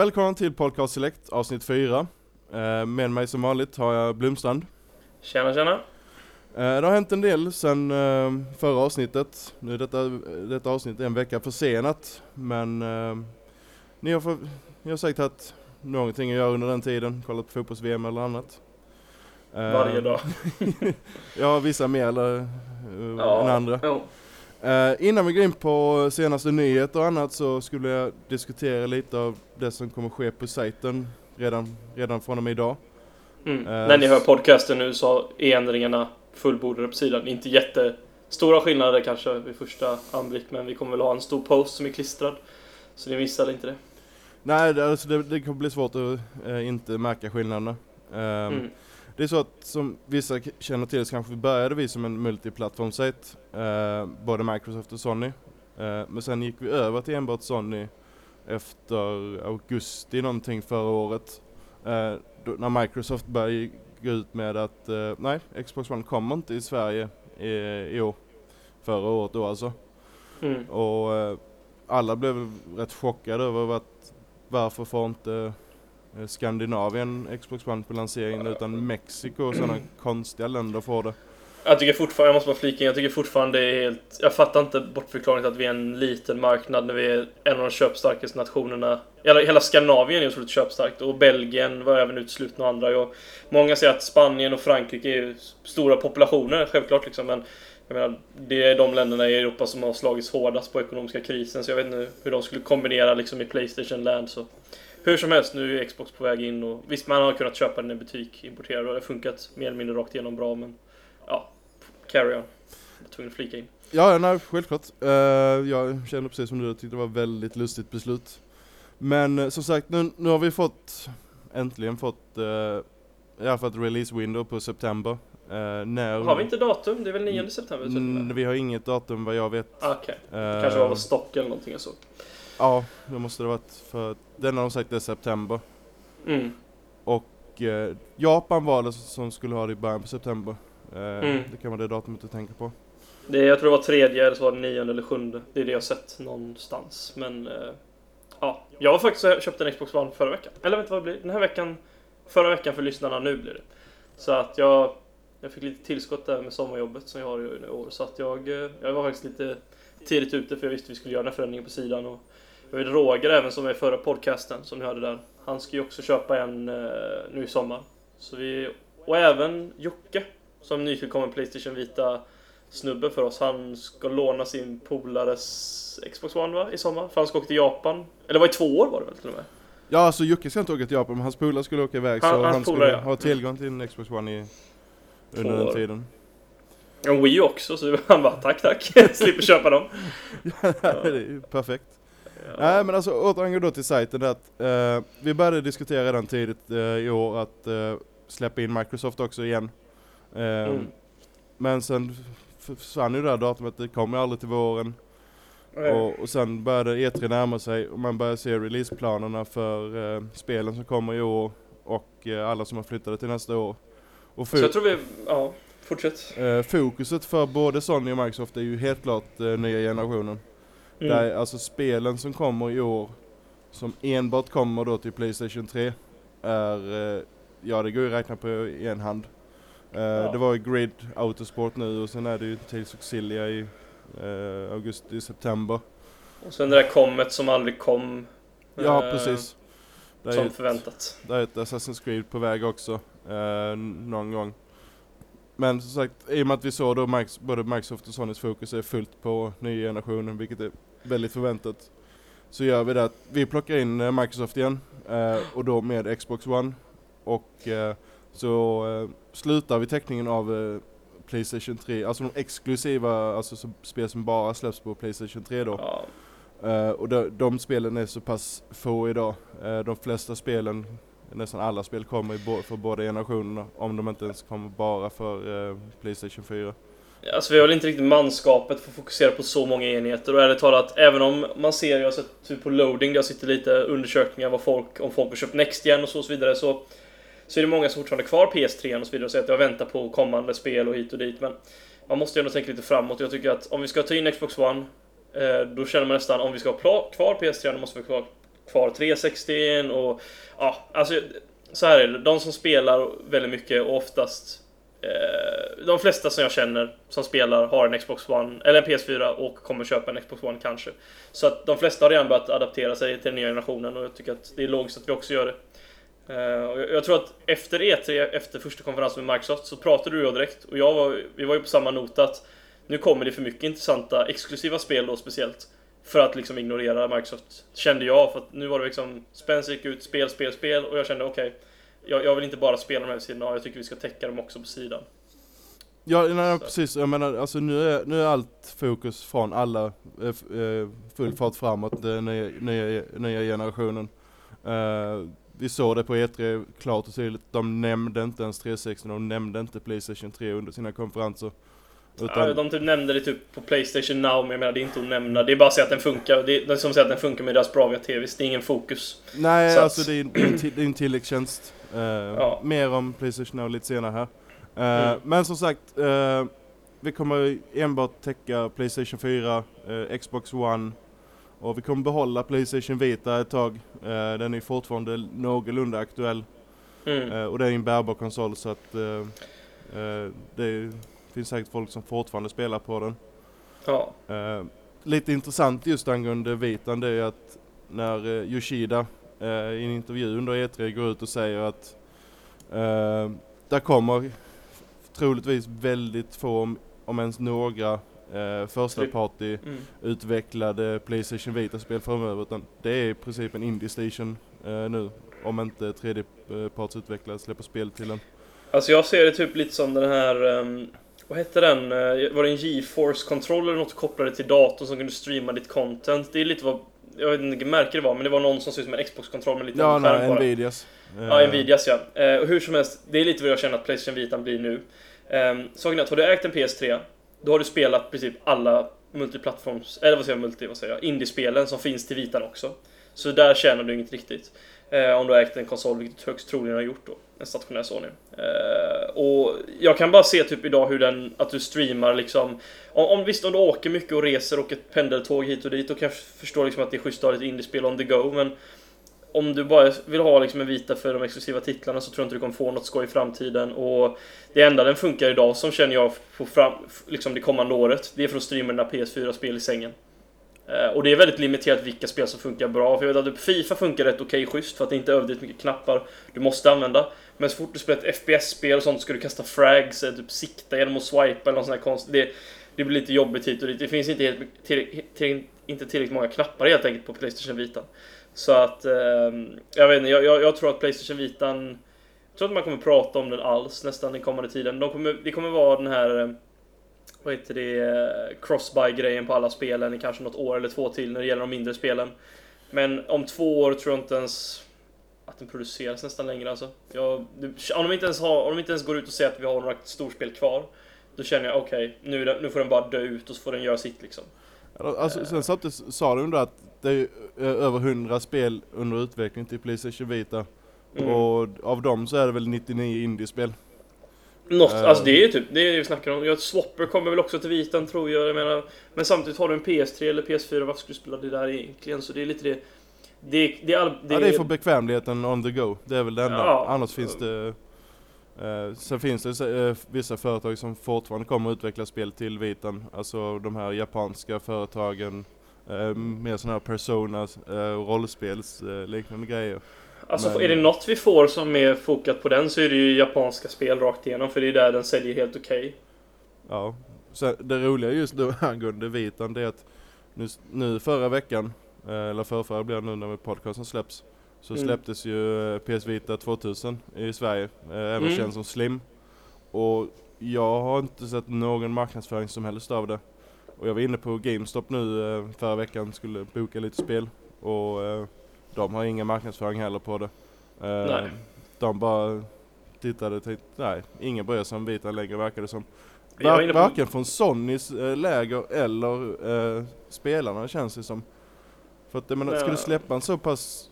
Välkommen till Podcast Select avsnitt 4. Eh, med mig som vanligt har jag Blomstrand. Tjena tjena! Eh, det har hänt en del sedan eh, förra avsnittet. Nu är detta, detta avsnitt en vecka försenat. Men ni, har för, ni har säkert haft någonting att göra under den tiden. Kollat på fotbolls-VM eller annat. Varje dag. ja, vissa mer eller, ja, än andra. Ja. Uh, innan vi går in på senaste nyheter och annat så skulle jag diskutera lite av det som kommer ske på sajten redan, redan från och med idag. Mm. Uh, När ni hör podcasten nu så är ändringarna fullbordade på sidan. Inte jättestora skillnader kanske vid första anblick men vi kommer väl ha en stor post som är klistrad. Så ni missar inte det. Nej, alltså det, det kommer bli svårt att uh, inte märka skillnaderna. Um, mm. Det är så att som vissa känner till så kanske vi började vi som en multiplattformsajt, eh, både Microsoft och Sony. Eh, men sen gick vi över till enbart Sony efter augusti någonting förra året. Eh, då, när Microsoft började gå ut med att eh, nej, Xbox One kommer inte i Sverige i, i år. Förra året då alltså. Mm. Och eh, alla blev rätt chockade över att varför får inte Eh, Skandinavien Xbox One på lanseringen utan Mexiko och sådana konstiga länder får det. Jag tycker fortfarande, jag måste bara flika in, jag tycker fortfarande det är helt... Jag fattar inte bortförklaringen att vi är en liten marknad när vi är en av de köpstarkaste nationerna. Hela, hela Skandinavien är otroligt köpstarkt och Belgien var även uteslutna och andra. Och många säger att Spanien och Frankrike är stora populationer, självklart liksom, men jag menar, det är de länderna i Europa som har slagits hårdast på ekonomiska krisen, så jag vet inte hur de skulle kombinera liksom i Playstation Land så. Hur som helst, nu är Xbox på väg in och visst, man har kunnat köpa den i butik importerad och det har funkat mer eller mindre rakt igenom bra, men ja, carry on. Jag var tvungen att flika in. Ja, nej, självklart. Uh, jag känner precis som du, jag tyckte det var ett väldigt lustigt beslut. Men uh, som sagt, nu, nu har vi fått, äntligen fått, uh, i alla fall ett release window på september. Uh, när... Har vi inte datum? Det är väl 9 september? Mm, vi har inget datum vad jag vet. Okej, okay. uh, kanske var stock eller någonting jag såg. Ja, det måste det varit för den har de sagt är september. Mm. Och eh, Japan var det som skulle ha det i början på september. Eh, mm. Det kan vara det datumet du tänker på. Det, jag tror det var tredje eller så var det nionde eller sjunde. Det är det jag sett någonstans. Men eh, ja, jag har faktiskt köpt en Xbox One förra veckan. Eller vet vad det blir? Den här veckan, förra veckan för lyssnarna nu blir det. Så att jag, jag fick lite tillskott där med sommarjobbet som jag har i år. Så att jag, eh, jag var faktiskt lite tidigt ute för jag visste att vi skulle göra den här förändringen på sidan. Och vi har Roger även som är förra podcasten som ni hörde där. Han ska ju också köpa en uh, nu i sommar. Så vi, och även Jocke som nytillkommen Playstation Vita snubbe för oss. Han ska låna sin polares Xbox One va? I sommar. För han ska åka till Japan. Eller var i två år var det väl till och med? Ja, alltså Jocke ska inte åka till Japan, men hans polare skulle åka iväg. Han, så han skulle ja. ha tillgång till en Xbox One i, under den tiden. En Wii också, så han bara tack tack, slipper köpa dem. ja, det är perfekt. Ja. Nej men alltså återangående då till sajten att eh, vi började diskutera redan tidigt eh, i år att eh, släppa in Microsoft också igen. Eh, mm. Men sen försvann ju det här datumet, det kom ju aldrig till våren. Mm. Och, och sen började E3 närma sig och man började se releaseplanerna för eh, spelen som kommer i år och eh, alla som har flyttat till nästa år. Och Så jag tror vi, ja, fortsätt. fokuset för både Sony och Microsoft är ju helt klart nya generationen. Mm. Där, alltså spelen som kommer i år, som enbart kommer då till Playstation 3, är, eh, ja det går ju att räkna på en hand. Uh, ja. Det var ju Grid Autosport nu och sen är det ju Tales Auxilia i uh, augusti, september. Och sen det där kommet som aldrig kom. Ja, uh, precis. Det som ett, förväntat. Det är ett Assassin's Creed på väg också, någon gång. Men som sagt, i och med att vi såg då både Microsoft och Sonys fokus är fullt på nya generationen, vilket är väldigt förväntat. Så gör vi det att vi plockar in eh, Microsoft igen eh, och då med Xbox One. Och eh, så eh, slutar vi teckningen av eh, Playstation 3, alltså de exklusiva alltså, spel som bara släpps på Playstation 3 då. Ja. Uh, och de, de, spelen är så pass få idag. Uh, de flesta spelen, nästan alla spel kommer bo för båda generationerna. Om de inte ens kommer bara för uh, Playstation 4. Alltså vi har väl inte riktigt manskapet för att fokusera på så många enheter och ärligt talat, även om man ser, jag har sett typ på loading, där sitter lite undersökningar vad folk, om folk har köpt Next igen och så, och så vidare, så, så är det många som fortfarande har kvar PS3 och så vidare och säger att jag väntar på kommande spel och hit och dit, men man måste ju ändå tänka lite framåt. Jag tycker att om vi ska ta in Xbox One, eh, då känner man nästan om vi ska ha kvar PS3, då måste vi ha kvar 360 och ja, alltså så här är det. De som spelar väldigt mycket och oftast Eh, de flesta som jag känner som spelar har en Xbox One eller en PS4 och kommer köpa en Xbox One kanske. Så att de flesta har redan börjat adaptera sig till den nya generationen och jag tycker att det är logiskt att vi också gör det. Eh, jag, tror att efter E3, efter första konferensen med Microsoft, så pratade du och jag direkt och jag var, vi var ju på samma not att nu kommer det för mycket intressanta exklusiva spel då speciellt för att liksom ignorera Microsoft, kände jag. För att nu var det liksom, Spencer gick ut, spel, spel, spel och jag kände okej, okay, jag, jag, vill inte bara spela de här sidorna, jag tycker vi ska täcka dem också på sidan. Ja, nej, precis. Jag menar, alltså nu är, nu är allt fokus från alla eh, eh full fart framåt, den nya, nya, nya generationen. Uh, vi såg det på E3 klart och tydligt. De nämnde inte ens 360, de nämnde inte Playstation 3 under sina konferenser. Utan... Ja, de typ nämnde det typ på Playstation Now, men jag menar det är inte att nämna. Det är bara att säga att den funkar. Det är, som säger att den funkar med deras Bravia TVs. Det är ingen fokus. Nej, Så alltså att... det, är, det, är en, det är en tilläggstjänst. Uh, ja. Mer om Playstation Now lite senare här. Uh, mm. Men som sagt, uh, vi kommer enbart täcka Playstation 4, Xbox One och vi kommer behålla Playstation Vita ett tag. den är fortfarande någorlunda aktuell. Mm. och det är en bärbar konsol så att det finns säkert folk som fortfarande spelar på den. Ja. Lite intressant just angående Vitan det är att när Yoshida uh, i en intervju under E3 går ut och säger att uh, där kommer troligtvis väldigt få, om ens några, uh, första party mm. utvecklade Playstation Vita-spel framöver utan det är i princip en Indie Station nu om inte tredjepartsutvecklare släpper spel till den. Alltså jag ser det typ lite som den här um vad hette den? Eh, var det en GeForce controller eller något kopplade till datorn som kunde streama ditt content? Det är lite vad, jag vet inte vilket märke det var, men det var någon som ser ut som en Xbox-kontroll med en liten ja, skärm nej, Nvidias. Ja, Nvidias ja. Uh, hur som helst, det är lite vad jag känner att Playstation Vita blir nu. Um, saken är att har du ägt en PS3, då har du spelat princip alla multiplattforms, eller vad säger jag, multi, vad säger jag, indiespelen som finns till Vitan också. Så där tjänar du inget riktigt. Eh, om du har ägt en konsol, vilket du högst troligen har gjort då en stationär Sony. Eh, och jag kan bara se typ idag hur den, att du streamar liksom om, om visst om du åker mycket och reser och ett pendeltåg hit och dit då kan jag förstå liksom att det är schysst att ha lite indiespel on the go men om du bara vill ha liksom en vita för de exklusiva titlarna så tror jag inte du kommer få något skoj i framtiden och det enda den funkar idag som känner jag på fram, liksom det kommande året det är för att streama dina PS4-spel i sängen. Eh, och det är väldigt limiterat vilka spel som funkar bra. För jag vet att typ Fifa funkar rätt okej okay, schysst för att det inte är överdrivet mycket knappar du måste använda. Men så fort du spelar ett FPS-spel och sånt ska du kasta frags, typ sikta genom att swipa eller något sånt här konstigt. Det, det blir lite jobbigt hit och dit. Det finns inte, helt, till, till, inte tillräckligt många knappar helt enkelt på Playstation Vita. Så att, eh, jag vet inte, jag, jag, jag, tror att Playstation Vita jag tror inte man kommer prata om den alls nästan den kommande tiden. De kommer, det kommer vara den här, eh, vad heter det, eh, cross-buy-grejen på alla spelen i kanske något år eller två till när det gäller de mindre spelen. Men om två år tror jag inte ens att den produceras nästan längre alltså. Jag, om, de inte ens har, om de inte ens går ut och säger att vi har några storspel kvar, då känner jag okej, okay, nu, nu får den bara dö ut och så får den göra sitt liksom. Alltså, sen samtidigt sa de att det är över 100 spel under utveckling till Playstation Vita. Mm. Och av dem så är det väl 99 indiespel. Något, uh. alltså det är ju typ, det är det vi snackar om. Swapper kommer väl också till Vitan tror jag, jag menar. Men samtidigt har du en PS3 eller PS4, varför skulle du spela det där egentligen? Så det är lite det. Det, det, all, det, ja, det är för bekvämligheten on the go. Det är väl det enda. Ja. Annars finns det... Eh, sen finns det eh, vissa företag som fortfarande kommer att utveckla spel till Vitan. Alltså de här japanska företagen. Eh, mer sådana här personas, eh, rollspels eh, liknande grejer. Alltså Men... är det något vi får som är fokat på den så är det ju japanska spel rakt igenom. För det är där den säljer helt okej. Okay. Ja. Så det roliga just nu angående Vitan det är att nu, nu förra veckan Eh, eller förrförra blir det nu när podcasten släpps. Så mm. släpptes ju eh, PS Vita 2000 i Sverige, eh, även mm. känd som Slim. Och jag har inte sett någon marknadsföring som helst av det. Och jag var inne på GameStop nu förra veckan, skulle boka lite spel. Och de har ingen marknadsföring heller på det. Nej. De bara tittade och tänkte, nej, ingen bryr sig om Vita längre verkar det som. Var, varken från Sonys läger eller eh, spelarna känns det som. För att menar, ska du släppa en så pass,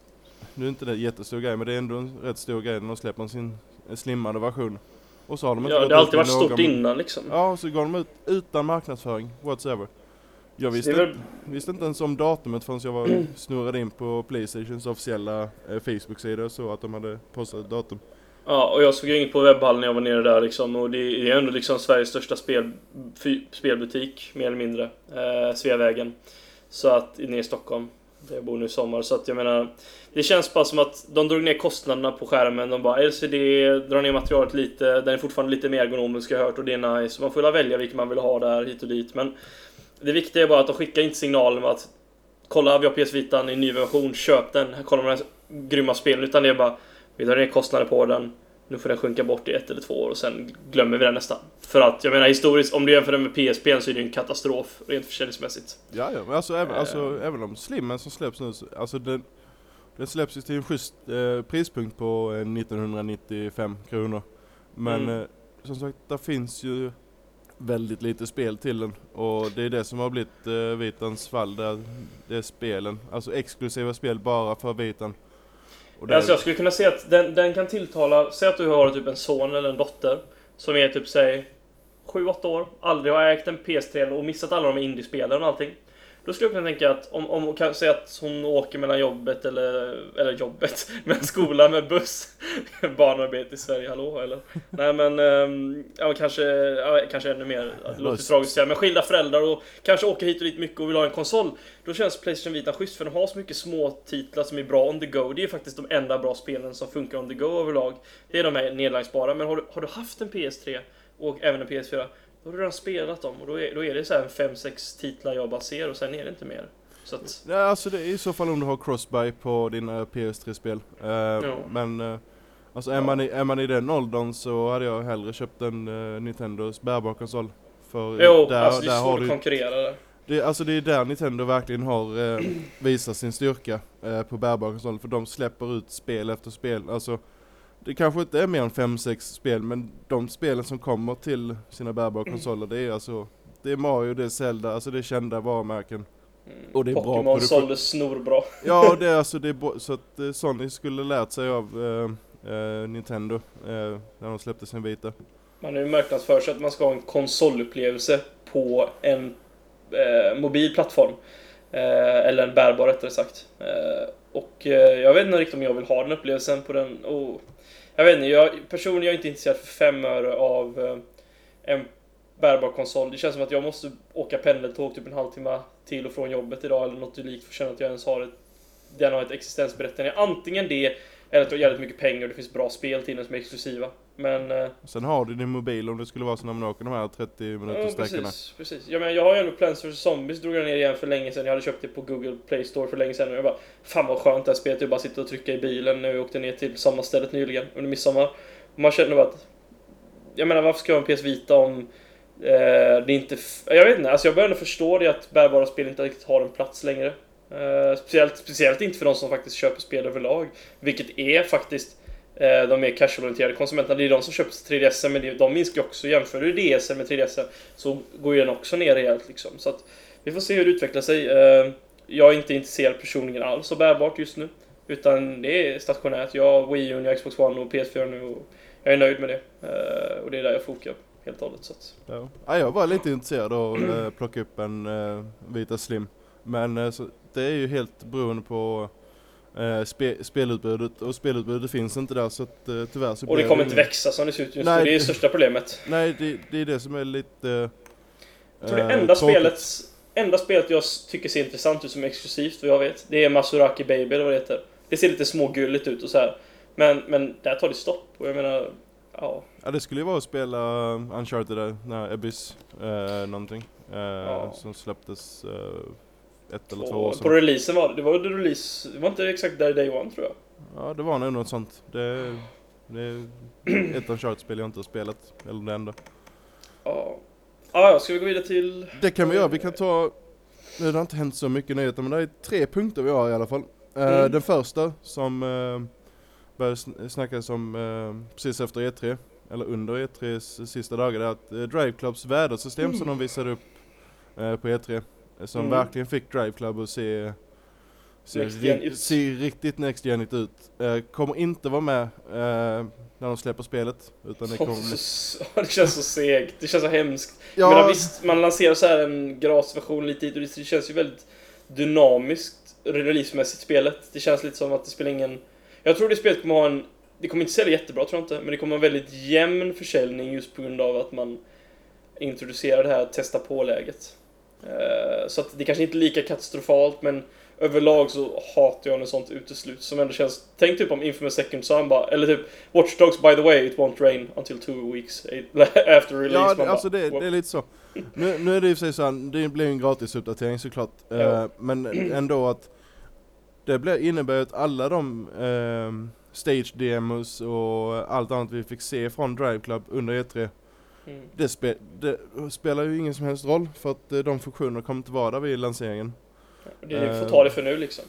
nu är inte det en jättestor grej, men det är ändå en rätt stor grej när de släpper sin slimmade version. Och så har de inte Ja, det har alltid varit stort innan liksom. Ja, så går de ut utan marknadsföring, whatsoever. Jag visste, väl... visste inte ens om datumet förrän jag var snurrade in på Playstations officiella eh, Facebook-sida och så att de hade postat datum. Ja, och jag såg inget på webbhallen när jag var nere där liksom. Och det är ändå liksom Sveriges största spel, spelbutik, mer eller mindre. Eh, Sveavägen. Så att, nere i Stockholm. Där jag bor nu i sommar. Så att jag menar, det känns bara som att de drog ner kostnaderna på skärmen. De bara LCD, drar ner materialet lite. Den är fortfarande lite mer ergonomisk har jag hört och det är nice. Man får väl välja vilken man vill ha där hit och dit. Men det viktiga är bara att de skickar inte signalen att kolla vi har PS Vita i ny version, köp den, kolla de här grymma spelen. Utan det är bara vi drar ner kostnader på den. Nu får den sjunka bort i ett eller två år och sen glömmer vi den nästan. För att jag menar historiskt, om du jämför den med PSP så är det ju en katastrof rent försäljningsmässigt. Ja, ja, men alltså, även, äh... alltså även om Slimmen som släpps nu, alltså den, den släpps ju till en schysst eh, prispunkt på eh, 1995 kronor. Men mm. eh, som sagt, där finns ju väldigt lite spel till den. Och det är det som har blivit eh, Vitans fall, där det är spelen. Alltså exklusiva spel bara för Vitan. Och alltså jag skulle kunna säga att den, den kan tilltala, säg att du har typ en son eller en dotter som är typ säg 7-8 år, aldrig har ägt en PS3 och missat alla de indiespelen och allting. Då skulle jag kunna tänka att om, om kan säga att hon åker mellan jobbet eller, eller jobbet, med skola med buss. Barnarbete i Sverige, hallå eller? Nej men, um, ja kanske, ja, kanske ännu mer, det låter tragiskt säga, men skilda föräldrar och kanske åker hit och dit mycket och vill ha en konsol. Då känns Playstation Vita schysst för de har så mycket små titlar som är bra on the go. Det är faktiskt de enda bra spelen som funkar on the go överlag. Det är de här nedlagsbara, men har du, har du haft en PS3 och även en PS4 då har du redan spelat dem och då är, då är det så här 5-6 titlar jag bara ser och sen är det inte mer. Så att... Ja, alltså det är i så fall om du har crossbuy på dina PS3-spel. Uh, ja. Men uh, alltså är, ja. man i, är man i den åldern så hade jag hellre köpt en uh, Nintendos bärbar konsol. För jo, där, alltså det är svårt att konkurrera där. Det, alltså det är där Nintendo verkligen har eh, visat sin styrka eh, på bärbar konsol. För de släpper ut spel efter spel. Alltså det kanske inte är mer än 5-6 spel, men de spelen som kommer till sina bärbara mm. konsoler, det är alltså, det är Mario, det är Zelda, alltså det är kända varumärken. Mm. Och det är Pokémon bra sålde snorbra. Ja, det är alltså, det är så att eh, Sony skulle lärt sig av eh, eh, Nintendo eh, när de släppte sin vita. Man har ju marknadsfört sig att man ska ha en konsolupplevelse på en eh, mobil plattform. Eh, eller en bärbar rättare sagt. och jag vet inte riktigt om jag vill ha den upplevelsen på den. Och jag vet inte, jag, personligen jag är inte intresserad för fem öre av eh, en bärbar konsol. Det känns som att jag måste åka pendeltåg typ en halvtimme till och från jobbet idag eller något likt för att känna att jag ens har ett, den har ett existensberättigande. Antingen det eller att du har jävligt mycket pengar och det finns bra spel till den som är exklusiva. Men... Eh, Sen har du din mobil om det skulle vara så när man åker de här 30 minuters ja. Precis, precis. Jag, menar, jag har ju ändå Plants vs Zombies drog jag ner igen för länge sedan. Jag hade köpt det på Google Play Store för länge sedan och jag bara Fan vad skönt det här spelet, jag bara sitter och trycker i bilen när vi åkte ner till sommarstället nyligen under midsommar. Man känner bara att Jag menar varför ska jag ha en PS Vita om eh, det inte... Jag vet inte, alltså jag börjar förstå det att bärbara spel inte riktigt har en plats längre. Eh, speciellt, speciellt inte för de som faktiskt köper spel överlag. Vilket är faktiskt eh, de mer casual-orienterade konsumenterna, det är de som köper 3DS, men de minskar också. Jämför du DS med 3DS så går ju den också ner rejält liksom. Så att vi får se hur det utvecklar sig. Eh, jag är inte intresserad personligen alls av bärbart just nu. Utan det är stationärt. Jag har Wii U, jag har Xbox One och PS4 nu och jag är nöjd med det. Och det är där jag fokar helt och hållet. Så att. Ja. jag var lite intresserad av att plocka upp en Vita Slim. Men så, det är ju helt beroende på eh, spe, spelutbudet och spelutbudet finns inte där så att eh, tyvärr så Och det kommer inte växa som det ser ut just nej, nu, det är det största problemet. Nej, det, det är det som är lite... Eh, jag tror det enda spelet, enda spelet jag tycker ser intressant ut som är exklusivt vad jag vet, det är Masuraki Baby eller vad det heter. Det ser lite smågulligt ut och så här. Men, men där tar det stopp och jag menar, ja. Ja det skulle ju vara att spela Uncharted där, när Abyss, eh, någonting. Eh, ja. Som släpptes eh, ett eller två år sedan. På releasen var det, det var release, det var inte exakt där day one tror jag. Ja det var nog något sånt. Det, det är ett Uncharted-spel jag inte har spelat, eller det enda. Ja. Ah, ja, ska vi gå vidare till... Det kan vi göra, vi kan ta... Det har inte hänt så mycket nyheter men det är tre punkter vi har i alla fall. Eh, mm. Den första som uh, började snackas om uh, precis efter E3, eller under E3s sista dagar, det är att uh, Drive Clubs vädersystem mm. som de visade upp på E3 som mm. verkligen fick Drive Club att se, gen ri- ser riktigt next genigt ut. Eh, kommer inte vara med eh, när de släpper spelet. Utan det kommer bli... Det känns så segt, det känns så hemskt. Ja, menar, visst, man lanserar så här en grasversion lite hit och det känns ju väldigt dynamiskt releasemässigt spelet. Det känns lite som att det spelar ingen... Jag tror det spelet kommer ha en... Det kommer inte sälja jättebra tror jag inte, men det kommer ha en väldigt jämn försäljning just på grund av att man introducerar det här testa på-läget. Eh, Så att det kanske inte är lika katastrofalt, men överlag så hatar jag när sånt utesluts som ändå känns... Tänk typ om Infamous Second Son bara, eller typ Watch Dogs by the way, it won't rain until two weeks after release. Ja, det, bara, alltså det, "What?" det är lite så. Nu, nu är det i och för sig så här, det blir en gratisuppdatering såklart. Eh, Ja. men ändå att det blir, innebär att alla de eh, stage demos och allt annat vi fick se från Drive Club under E3 Mm. det, spe, det spelar ju ingen som helst roll för att eh, de funktionerna kommer inte vara där vid lanseringen. Det är, Eh. får ta det för nu liksom.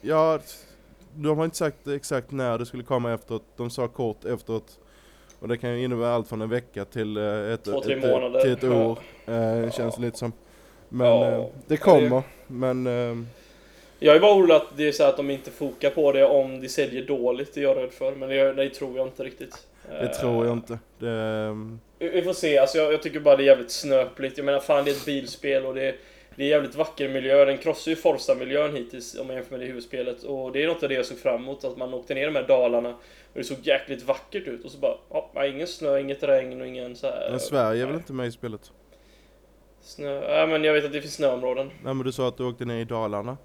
Ja, de har inte sagt exakt när det skulle komma efteråt. De sa kort efteråt. Och det kan ju innebära allt från en vecka till eh, ett, Två, tre ett, månader. till ett Ja. år. Eh, känns det lite som. Men Ja. eh, det kommer. Men eh, Jag är bara orolig att det är så att de inte fokar på det om de säljer dåligt, det är jag rädd för. Men det, det tror jag inte riktigt. det tror jag inte. Det, eh, Vi får se, alltså jag, jag tycker bara det är jävligt snöpligt. Jag menar fan det är ett bilspel och det är, det är jävligt vacker miljö. Den krossar ju Forza-miljön hittills om man jämför med det huvudspelet. Och det är något av det jag såg fram emot, att man åkte ner de här dalarna och det såg jäkligt vackert ut. Och så bara, ja, ingen snö, inget regn och ingen så här. men Sverige är väl inte med i spelet? Snö, ja men jag vet att det finns snöområden. Nej men du sa att du åkte ner i Dalarna.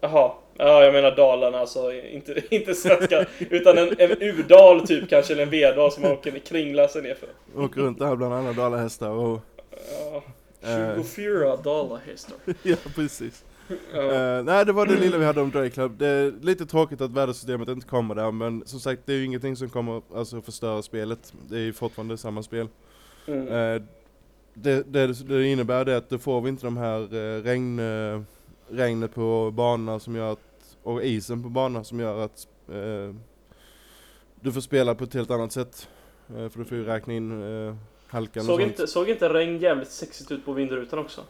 Jaha, ja jag menar Dalarna alltså, inte, inte svenska, utan en, en U-dal typ kanske, eller en V-dal som man åker kringla sig nerför. Åker runt där bland alla dalahästar och... Ja, Eh. 24 dalahästar. ja precis. Ja. Eh, nej det var det lilla vi hade om Drake Club. Det är lite tråkigt att vädersystemet inte kommer där men som sagt det är ju ingenting som kommer alltså förstöra spelet. Det är ju fortfarande samma spel. Mm. Eh, det, det, det innebär det att då får vi inte de här eh, regn, eh, regnet på banorna som gör att, och isen på banorna som gör att eh, du får spela på ett helt annat sätt. Eh, för du får ju räkna in eh, halkan och Såg sånt. inte, såg inte regn jävligt sexigt ut på vindrutan också?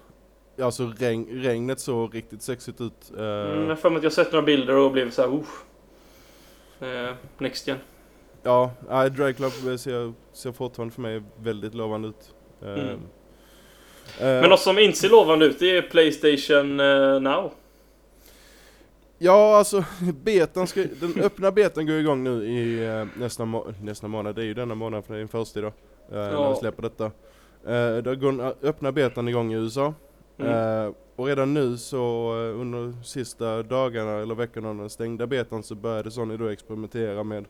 Ja, alltså regn, regnet såg riktigt sexigt ut. Eh, Mm, jag för mig att jag sett några bilder och blev såhär, usch. Eh, next gen. Ja, Drag Club ser, ser fortfarande för mig väldigt lovande ut. Eh, Mm. Eh, Men något som inte ser lovande ut, det är Playstation eh, Now. Ja, alltså betan ska, den öppna betan går igång nu i eh, nästa, må- nästa månad. Det är ju denna månad för det är den första idag. Eh, När vi släpper detta. Eh, då går den öppna betan igång i USA. Mm. Eh, och redan nu så under sista dagarna eller veckorna av den stängda betan så började Sony då experimentera med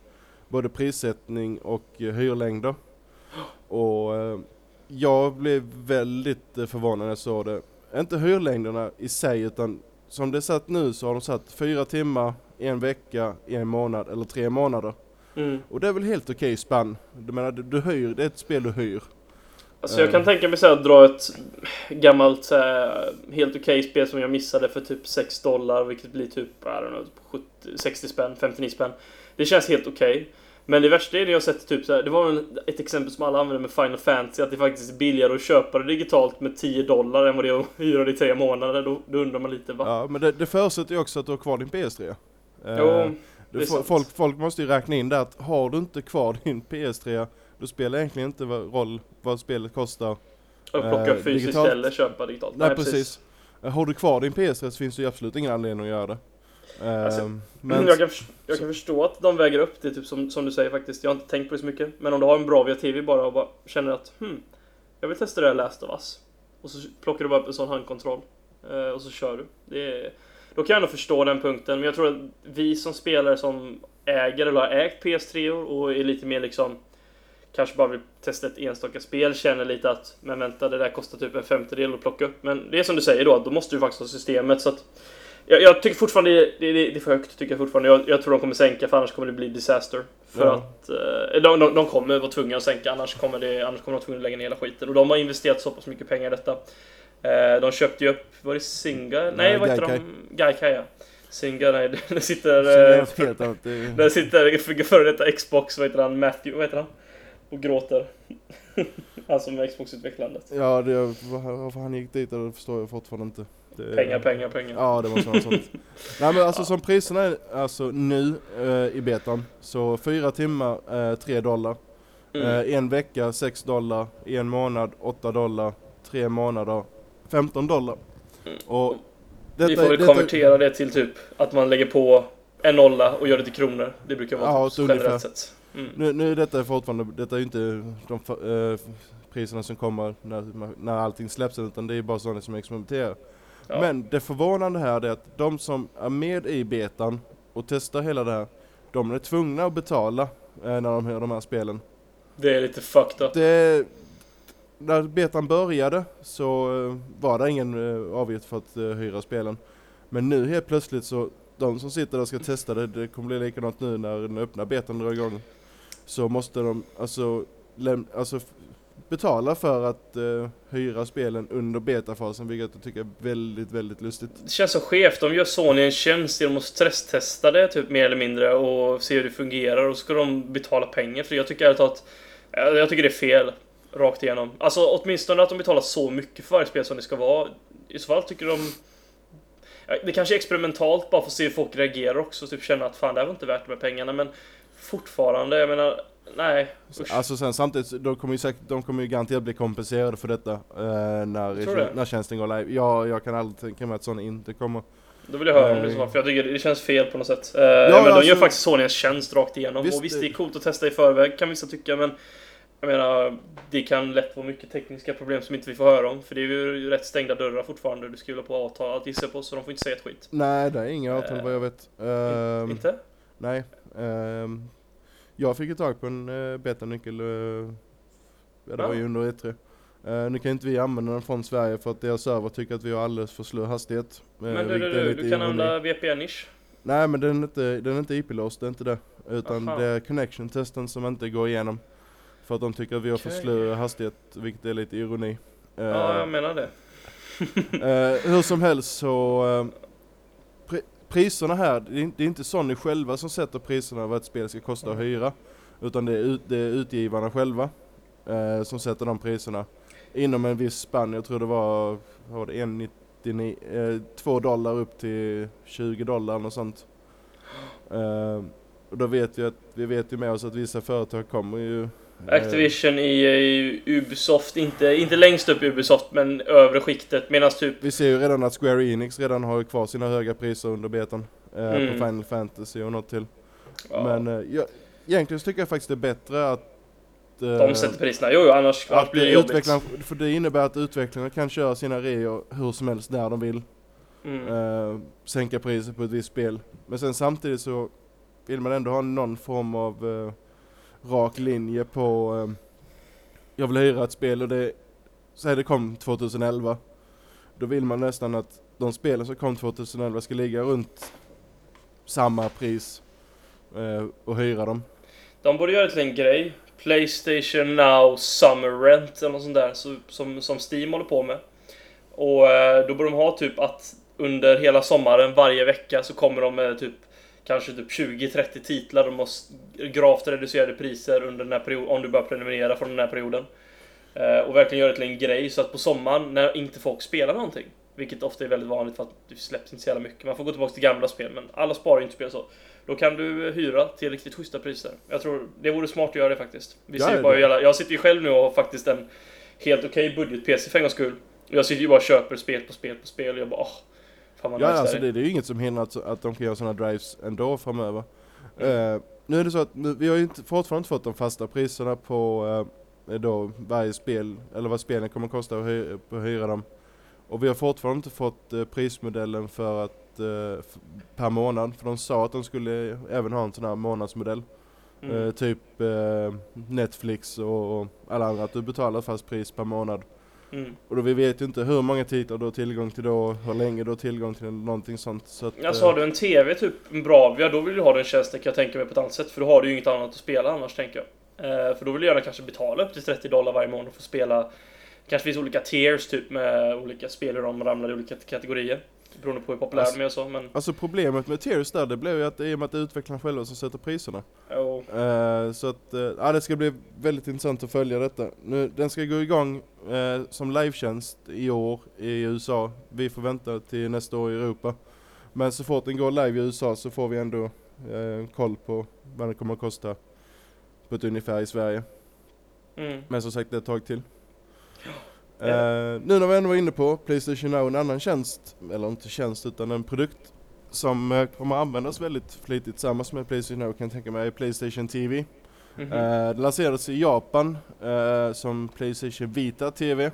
både prissättning och hyrlängder. Och jag blev väldigt eh, förvånad när jag såg det. Inte hyrlängderna i sig utan som det är satt nu så har de satt fyra timmar, en vecka, en månad eller tre månader. Mm. Och det är väl helt okej spann. Du menar, du, du hyr, det är ett spel du hyr. Alltså jag Eh. kan tänka mig så här, att dra ett gammalt så här, helt okej spel som jag missade för typ 6 dollar, vilket blir typ, I don't know, 70, 60 spänn, 59 spänn. Det känns helt okej. Men det värsta är det jag har sett typ så här, det var väl ett exempel som alla använder med Final Fantasy, att det faktiskt är billigare att köpa det digitalt med 10 dollar än vad det är att hyra det i tre månader. Då, då undrar man lite va? Ja, men det, det förutsätter ju också att du har kvar din PS3. Eh, Jo, du, det fo- sant. folk, folk måste ju räkna in det att har du inte kvar din PS3 då spelar egentligen inte roll vad spelet kostar. och plocka eh, fysiskt digitalt. eller köpa digitalt. Nej, precis. Eh, Har du kvar din PS3 så finns det ju absolut ingen anledning att göra det. Alltså, men jag, kan, jag kan förstå att de väger upp det, typ som, som du säger faktiskt. Jag har inte tänkt på det så mycket. Men om du har en bra via TV bara och bara känner att hmm, jag vill testa det här Last of Us. Och så plockar du bara upp en sån handkontroll. Eh, och så kör du. Det är, då kan jag ändå förstå den punkten. Men jag tror att vi som spelare som äger eller har ägt PS3 och är lite mer liksom Kanske bara vill testa ett enstaka spel, känner lite att Men vänta, det där kostar typ en femtedel att plocka upp. Men det är som du säger då, då måste du faktiskt ha systemet så att jag, jag tycker fortfarande det, det, det är för högt, tycker jag fortfarande. Jag, jag tror de kommer sänka för annars kommer det bli disaster. För Ja. att eh, de, de, de kommer vara tvungna att sänka, annars kommer, det, annars kommer de tvungna att lägga ner hela skiten. Och de har investerat så pass mycket pengar i detta. Eh, de köpte ju upp, var det Singa? Nej, Nej, vad heter de? Gaikai ja. Singa, nej, det sitter... så är det eh, där sitter för- före detta Xbox, vad heter han? Matthew, vad heter han? Och gråter. han som är Xbox-utvecklandet. ja, det, var- varför han gick dit det förstår jag fortfarande inte. Det, Pengar, pengar, pengar. Ja, det måste vara sånt. Nej men alltså som priserna är alltså nu eh, i betan, så fyra timmar eh, 3 dollar, Mm. eh, en vecka 6 dollar, en månad 8 dollar, tre månader 15 dollar. Mm. Och Vi får väl konvertera det till typ att man lägger på en nolla och gör det till kronor. Det brukar vara Ja, typ generellt sett. Mm. Nu, nu är detta fortfarande, detta är ju inte de eh, priserna som kommer när, när allting släpps utan det är bara sådana som experimenterar. Ja. Men det förvånande här är att de som är med i betan och testar hela det här, de är tvungna att betala eh, när de hör de här spelen. Det är lite fucked up. Det, när betan började så eh, var det ingen eh, avgift för att hyra spelen. Men nu helt plötsligt så, de som sitter där och ska testa det, det kommer bli likadant nu när den öppna betan drar igång. Så måste de alltså, läm- alltså betala för att eh, hyra spelen under betafasen, vilket jag tycker är väldigt, väldigt lustigt. Det känns så skevt. De gör Sony en tjänst genom att stresstesta det typ mer eller mindre och se hur det fungerar och så ska de betala pengar för det. Jag tycker ärligt talat, eh, jag tycker det är fel. Rakt igenom. Alltså åtminstone att de betalar så mycket för varje spel som det ska vara. I så fall tycker de... Det kanske är experimentalt bara för att se hur folk reagerar också. Typ känna att fan det här var inte värt de här pengarna men fortfarande, jag menar, nej. Usch. Alltså sen samtidigt, de kommer ju, säkert, de kommer ju garanterat bli kompenserade för detta eh, när, när tjänsten går live. Ja, jag kan aldrig tänka mig att sådana inte kommer. Då vill jag höra om det Nej. så för jag tycker det känns fel på något sätt. Eh, men de alltså- gör faktiskt Sony en tjänst rakt igenom. Visst, och visst, det- är coolt att testa i förväg, kan vissa tycka, men jag menar, det kan lätt vara mycket tekniska problem som inte vi får höra om. För det är ju rätt stängda dörrar fortfarande. Du skriver på avtal, allt gissar på, så de får inte säga ett skit. Nej, det är inga avtal Eh, vad jag vet. Ehm, inte? Nej. ehm, jag fick ju tag på en uh, betanyckel, uh, ja, det var ju under E3. Uh, nu kan inte vi använda den från Sverige för att deras server tycker att vi har alldeles för slö hastighet. eh, Men du, du, du, du kan använda VPN-ish. Nej men den är inte, den är inte IP-låst, det är inte det. Utan Aha. det är connection-testen som inte går igenom. För att de tycker att vi har för Okej. slö hastighet, vilket är lite ironi. Eh, Ja, jag menar det. Eh, hur som helst så eh, priserna här, det är, inte- Sony själva som sätter priserna vad ett spel ska kosta att hyra. Utan det är, ut, det är utgivarna själva eh, som sätter de priserna. Inom en viss spann, jag tror det var, var det 1,99, eh, 2 dollar upp till 20 dollar eller något sånt. Eh, och då vet vi att, vi vet ju med oss att vissa företag kommer ju Activision i, i Ubisoft, inte, inte längst upp i Ubisoft, men övre skiktet. Medan typ Vi ser ju redan att Square Enix redan har kvar sina höga priser under betan. Eh, Mm. På Final Fantasy och något till. ja, Men eh, jag, egentligen så tycker jag faktiskt det är bättre att... eh, de sätter priserna. Jo, jo annars att blir det jobbigt. för det innebär att utvecklarna kan köra sina reor hur som helst när de vill. Mm. Eh, sänka priset på ett visst spel. Men sen samtidigt så vill man ändå ha någon form av eh, rak linje på... eh, jag vill hyra ett spel och det... Säg det kom 2011. Då vill man nästan att de spelen som kom 2011 ska ligga runt samma pris eh, och hyra dem. De borde göra det till en grej. Playstation Now Summer Rent eller något sånt där så, som, som Steam håller på med. Och eh, då borde de ha typ att under hela sommaren varje vecka så kommer de med typ kanske typ 20-30 titlar. De har gravt reducerade priser under den här perioden om du börjar prenumerera från den här perioden. Eh, och verkligen göra det till en grej så att på sommaren när inte folk spelar någonting vilket ofta är väldigt vanligt för att det släpps inte så jävla mycket. Man får gå tillbaka till gamla spel men alla sparar ju inte spel så. Då kan du hyra till riktigt schyssta priser. Jag tror det vore smart att göra det faktiskt. Vi ser bara jävla, jag sitter ju själv nu och har faktiskt en helt okej budget-PC för en gångs skull. Jag sitter ju bara och köper spel på spel på spel och jag bara åh. Vad Ja, alltså det är. det, är ju inget som hindrar att, att de kan göra sådana drives ändå framöver. Eh, nu är det så att nu, vi har ju inte, fortfarande inte fått de fasta priserna på eh, då varje spel, eller vad spelen kommer att kosta att hy, på att hyra dem. Och vi har fortfarande inte fått eh, prismodellen för att per månad, för de sa att de skulle även ha en sån här månadsmodell. Mm. Typ Netflix och, och alla andra, att du betalar fast pris per månad. Mm. Och då vi vet ju inte hur många titlar du har tillgång till då, hur länge du har tillgång till någonting sånt. Så att, Alltså har du en TV, typ en Bravia, då vill du ha den tjänsten kan jag tänka mig på ett annat sätt. För då har du ju inget annat att spela annars tänker jag. Eh, för då vill du gärna kanske betala upp till 30 dollar varje månad för att spela. Kanske finns olika tiers typ med olika spel hur de ramlar i olika kategorier. Beroende på hur populär Alltså- de är och så, men Alltså problemet med Tears där, det blev ju att det är i och med att det är utvecklarna själva som sätter priserna. oh, Eh, så att, eh, ja det ska bli väldigt intressant att följa detta. Nu, den ska gå igång eh, som livetjänst i år i USA. Vi får vänta till nästa år i Europa. Men så fort den går live i USA så får vi ändå eh, koll på vad det kommer att kosta på ett ungefär i Sverige. mm. Men som sagt det är ett tag till. Eh, nu när vi ändå var inne på Playstation Now, en annan tjänst, eller inte tjänst utan en produkt som eh, kommer användas väldigt flitigt tillsammans med Playstation Now kan jag tänka mig är Playstation TV. Mhm. Eh, det lanserades i Japan som Playstation Vita TV.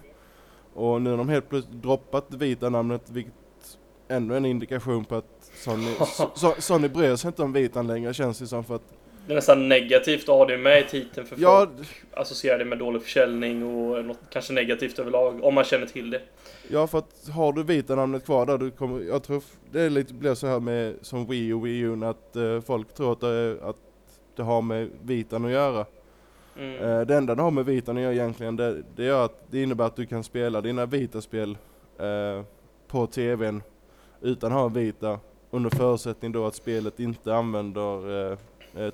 Och nu har de helt plötsligt droppat Vita-namnet vilket ännu en indikation på att Sony, so, Sony bryr sig inte om Vitan längre känns det som för att Det är nästan negativt att ha det med i titeln för Ja, folk associerar det med dålig försäljning och något kanske negativt överlag, om man känner till det. ja för att har du Vita-namnet kvar där du kommer, jag tror det är lite, blir så här med som Wii och Wii U att eh, folk tror att det, att det har med Vitan att göra. Mm. Eh, det enda det har med Vitan att göra egentligen det, det gör att det innebär att du kan spela dina Vita-spel eh, på TVn utan att ha en Vita under förutsättning då att spelet inte använder eh,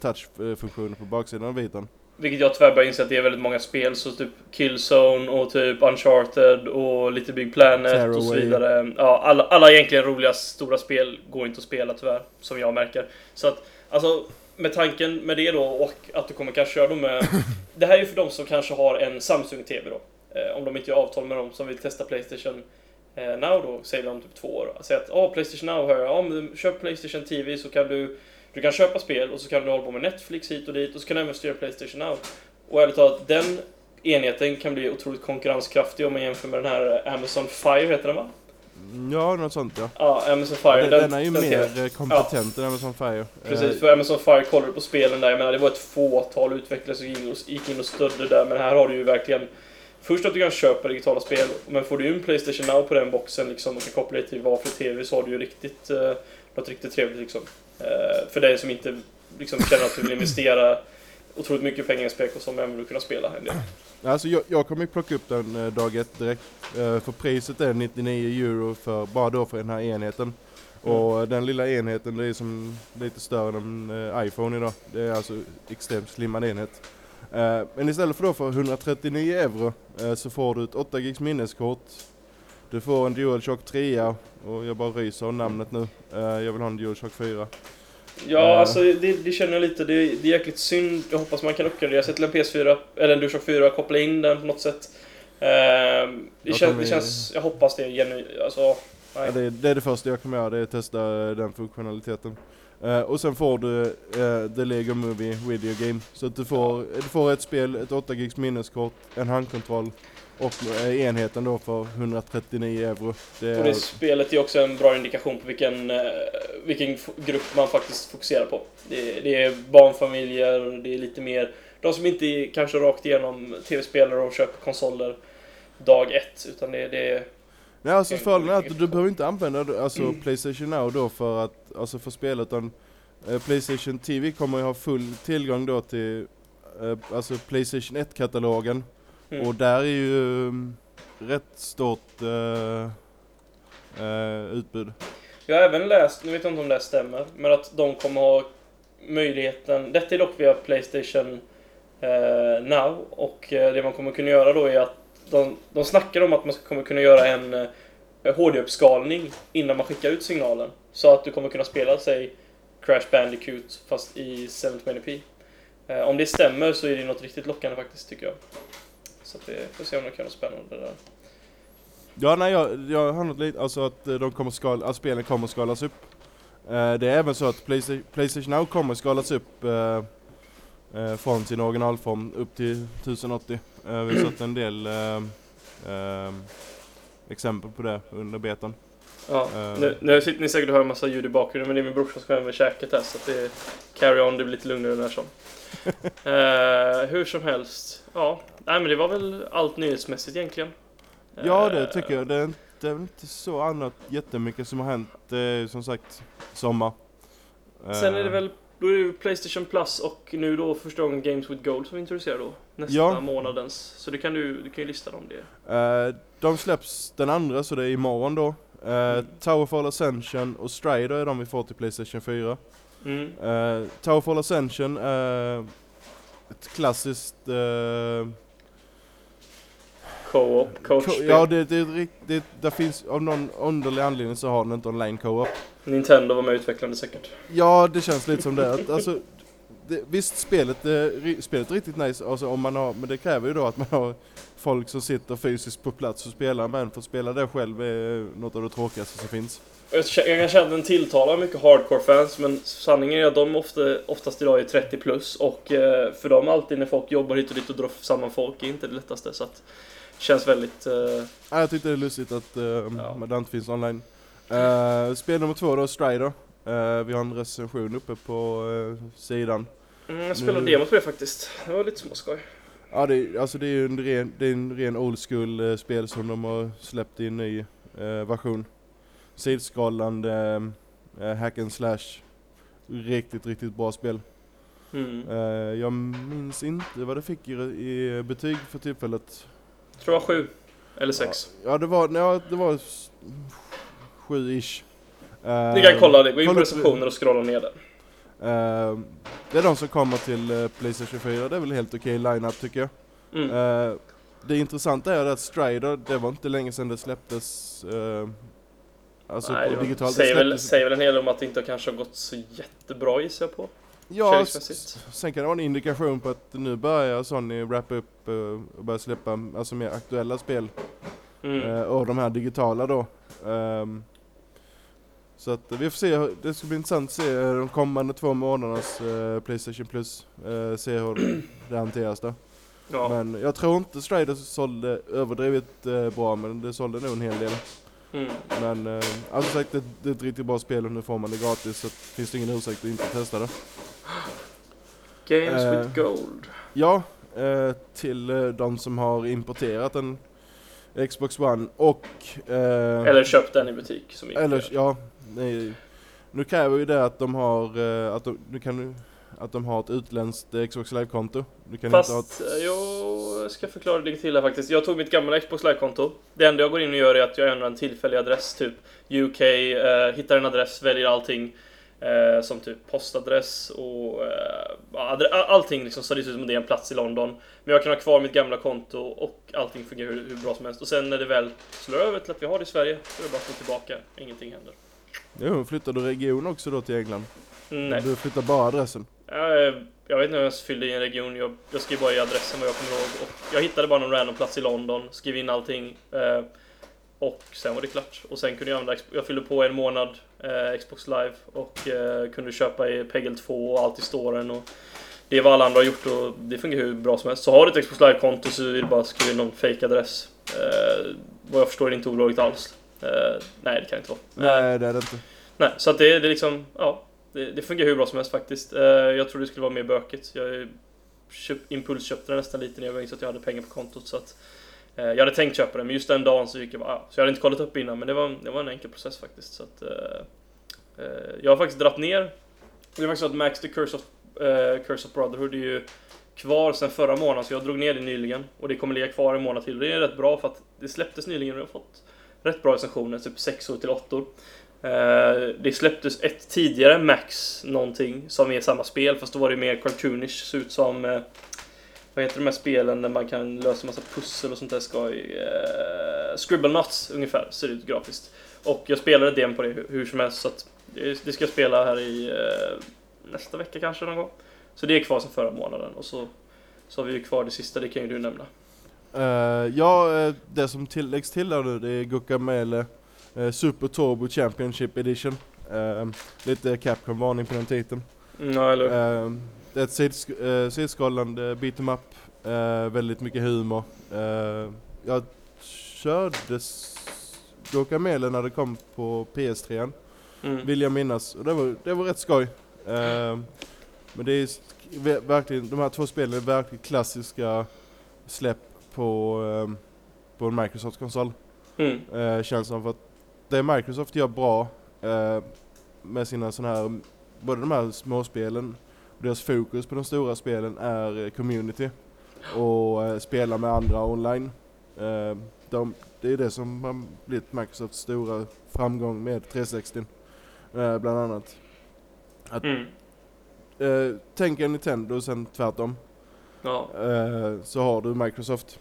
touch-funktioner på baksidan av Vitan. Vilket jag tyvärr börjar inse att det är väldigt många spel, så typ Killzone och typ Uncharted och lite Big Planet och så vidare. Ja, alla, alla egentligen roliga stora spel går inte att spela tyvärr, som jag märker. Så att, alltså, med tanken med det då och att du kommer kanske köra dem med... Det här är ju för de som kanske har en Samsung-TV då. Eh, om de inte gör avtal med dem som vill testa Playstation eh, Now då, säger de typ två år. Säger att oh, Playstation Now hör jag, ja men köp Playstation TV så kan du du kan köpa spel och så kan du hålla på med Netflix hit och dit och så kan du även styra Playstation Now. Och ärligt talat, den enheten kan bli otroligt konkurrenskraftig om man jämför med den här Amazon Fire, heter den va? Ja, något sånt ja. Ja, Amazon Fire. Den, den är ju TV:n. mer eh, kompetent än Amazon Fire. Eh, Precis, för Amazon Fire kollar på spelen där, jag menar det var ett fåtal utvecklare som gick in och, stödde där, men här har du ju verkligen Först att du kan köpa digitala spel, men får du in Playstation Now på den boxen liksom och kan koppla det till valfri TV så har du ju riktigt, eh, något riktigt trevligt liksom. Eh, för dig som inte liksom känner att du vill investera otroligt mycket pengar i spel och så, men vill kunna spela en del. Alltså jag, jag kommer plocka upp den eh, dag ett direkt. Eh, för priset är 99 euro för, bara då för den här enheten. Mm. Och den lilla enheten det är som lite större än eh, iPhone idag. Det är alltså extremt slimmad enhet. Eh, men istället för då för 139 euro eh, så får du ett 8 gigs minneskort. Du får en DualShock 3 och jag bara ryser av namnet nu. Eh, jag vill ha en DualShock 4. Ja, Eh. alltså det, det känner jag lite. Det, det är jäkligt synd. Jag hoppas man kan uppgradera sig till en PS4 eller en DualShock 4 och koppla in den på något sätt. Ehm, det, Jag kän, det känns... Jag hoppas det genuint. Alltså. Ja, det, är, det är det första jag kommer göra, det är att testa eh, den funktionaliteten. Eh, och sen får du eh, The Lego Movie Video Game. Så att du får, du får ett spel, ett 8 gigs minneskort, en handkontroll och eh, enheten då för 139 euro. Det Och det är, spelet är också en bra indikation på vilken, eh, vilken grupp man faktiskt fokuserar på. Det, det är barnfamiljer, det är lite mer de som inte är kanske rakt igenom tv-spelare och köper konsoler dag ett, utan det, det är... nej, alltså en fördelen är att du behöver inte använda alltså, Mm. Playstation Now då för att alltså för spel utan eh, Playstation TV kommer ju ha full tillgång då till eh, alltså Playstation 1-katalogen. Mm. Och där är ju um, rätt stort eh, eh, utbud. Jag har även läst, nu vet jag inte om det här stämmer, men att de kommer ha möjligheten, detta är dock via Playstation eh, Now, och eh, det man kommer kunna göra då är att de, de snackar om att man kommer kunna göra en eh, HD-uppskalning innan man skickar ut signalen. Så att du kommer kunna spela, säg, Crash Bandicoot fast i 720p. Eh, om det stämmer så är det något riktigt lockande faktiskt, tycker jag. Så att det får se om det kan vara spännande där. Ja, nej, jag, jag har något lite, alltså att de kommer skal, att spelen kommer skalas upp. Eh, det är även så att Playsta- Playstation Now kommer skalas upp eh, eh, från sin originalform upp till 1080. Eh, vi har sett en del eh, eh, exempel på det under betan. Ja, nu, nu sitter ni säkert och hör en massa ljud i bakgrunden, men det är min brorsa som kommer med käket här, så att det är carry on, det blir lite lugnare när som. Eh, hur som helst, ja, nej men det var väl allt nyhetsmässigt egentligen. Ja, det Eh, tycker jag. Det är, inte- det är väl inte så annat jättemycket som har hänt. Det är som sagt sommar. Sen är det Eh, väl, då är det Playstation Plus och nu då första gången Games with Gold som vi introducerar då. Nästa Ja. månadens. Så det kan du, du kan ju lista dem det. Eh, de släpps den andra så det är imorgon då. Uh, Mm. Towerfall Ascension och Strider är de vi får till Playstation 4. Mm. Uh, Towerfall Ascension är ett klassiskt... Uh, Co-op, coach ja, det, det, det, det finns av någon underlig anledning så har den inte online co-op. Nintendo var med och utvecklade det säkert. Ja, det känns lite som det. Att, alltså, det visst, spelet, ri- spelet är riktigt nice, alltså, om man har, men det kräver ju då att man har folk som sitter fysiskt på plats och spelar, men för att spela det själv är något av det tråkigaste som finns. Jag kan känna att den tilltalar mycket hardcore-fans, men sanningen är att de ofta, oftast idag är 30 plus och eh, för dem alltid när folk jobbar hit och dit och drar samman folk är inte det lättaste. Så att det känns väldigt... Eh, Ja, jag tyckte det är lustigt att uh, Ja. det inte finns online. Uh, spel nummer två då, Strider. Uh, vi har en recension uppe på uh, sidan. mm, jag spelade Nu- demo på det faktiskt. Det var lite småskoj. Ja, det, är- alltså det är ju en ren, det är en ren old school eh, spel som de har släppt i en ny version. Sidskrollande eh, hack and slash. Riktigt, riktigt bra spel. Mm. Eh, jag minns inte vad det fick i, i betyg för tillfället. Jag tror det var sju. Eller sex. Ja, det var, ja, det var sju-ish. Eh, Ni kan kolla det. Gå in på recensioner och scrolla ner den. eh, det är de som kommer till eh, Playstation 4. Det är väl helt okej line-up tycker jag. Mm. Det intressanta är att Strider, det var inte länge sedan det släpptes Alltså Nej, på digitalt. Säger, väl, säger väl en hel del om att det inte kanske har gått så jättebra gissar jag på. ja, sen kan det vara en indikation på att nu börjar Sony wrappa upp eh, och börja släppa alltså mer aktuella spel. Mm. eh, och de här digitala då. Ehm, så att vi får se, det ska bli intressant att se de kommande två månadernas eh, Playstation Plus. se hur det hanteras där. ja. Men jag tror inte Strider sålde överdrivet bra men det sålde nog en hel del. Mm. Men eh, alltså sagt det, det är ett riktigt bra spel och nu får man det gratis så finns det ingen ursäkt att inte testa det. Games Eh, with gold. Ja, eh, till eh, de som har importerat en Xbox One och... Eh, Eller köpt den i butik. Som eller ja, nej, nu kräver ju det att de har, eh, att de, nu kan, att de har ett utländskt Xbox Live-konto. Du kan inte ha Fast, ett, eh, jag ska förklara det lite till här faktiskt. Jag tog mitt gamla Xbox Live-konto. Det enda jag går in och gör är att jag ändrar en tillfällig adress, typ UK, eh, hittar en adress, väljer allting. Eh, som typ postadress och eh, allting liksom så det ser ut som det är en plats i London. Men jag kan ha kvar mitt gamla konto och allting fungerar hur, hur bra som helst. Och sen när det väl slår över till att vi har det i Sverige, så är det bara att gå tillbaka. Ingenting händer. Jo, flyttar du region också då till England? Nej. Du flyttar bara adressen? Jag, jag vet inte om jag fyllde i en region, jag, jag skrev bara i adressen vad jag kommer ihåg. Och jag hittade bara någon random plats i London, skrev in allting. Eh, och sen var det klart. Och sen kunde jag använda, jag fyllde på en månad eh, Xbox live och eh, kunde köpa i Peggle 2 och allt i storen. Och det är vad alla andra har gjort och det fungerar hur bra som helst. Så har du ett Xbox live-konto så är det bara att skriva in någon fake adress Eh, vad jag förstår är det inte olagligt alls. Eh, nej, det kan det inte vara. Nej, det är det inte. Nej, så att det, det är liksom, ja. Det, det fungerar hur bra som helst faktiskt. Eh, jag trodde det skulle vara mer bökigt. Jag köp, impulsköpte det nästan lite när jag insåg att jag hade pengar på kontot. Så att, eh, jag hade tänkt köpa det, men just den dagen så gick jag bara. Ah, så jag hade inte kollat upp innan, men det var, det var en enkel process faktiskt. Så att, eh, eh, jag har faktiskt dratt ner. Det är faktiskt så att Max the Curse of, eh, Curse of Brotherhood är ju kvar sedan förra månaden, så jag drog ner det nyligen. Och det kommer ligga kvar en månad till. Det är rätt bra för att det släpptes nyligen och jag har fått rätt bra recensioner, typ 6 till 8 Eh, Eh, det släpptes ett tidigare Max någonting som är samma spel fast då var det mer cartoonish, ser ut som eh, vad heter de här spelen där man kan lösa massa pussel och sånt där skoj? Uh, Scribble Nuts ungefär ser det ut grafiskt. Och jag spelade den på det hur, som helst så att det, ska jag spela här i nästa vecka kanske någon gång. Så det är kvar sedan förra månaden och så, så har vi ju kvar det sista, det kan ju du nämna. Uh, ja, det som tilläggs till där nu det är Guacamele Super Turbo Championship Edition. Eh, lite Capcom-varning på den titeln. Ja, eller? Eh, är ett sids- uh, sidskrollande beat em up, eh, väldigt mycket humor. Eh, jag körde s- Guacamele när det kom på PS3 mm. vill jag minnas. Och det var, det var rätt skoj. Eh, men det är verkligen, de här två spelen är verkligen klassiska släpp på, eh, på en Microsoft-konsol. Mm. Eh, känns som för att det Microsoft gör bra eh, med sina sådana här, både de här småspelen och deras fokus på de stora spelen är eh, community och eh, spela med andra online. Eh, de, det är det som har blivit Microsofts stora framgång med 360 eh, bland annat. Att, Mm. eh, tänk en Nintendo och sen tvärtom. Ja. Eh, så har du Microsoft.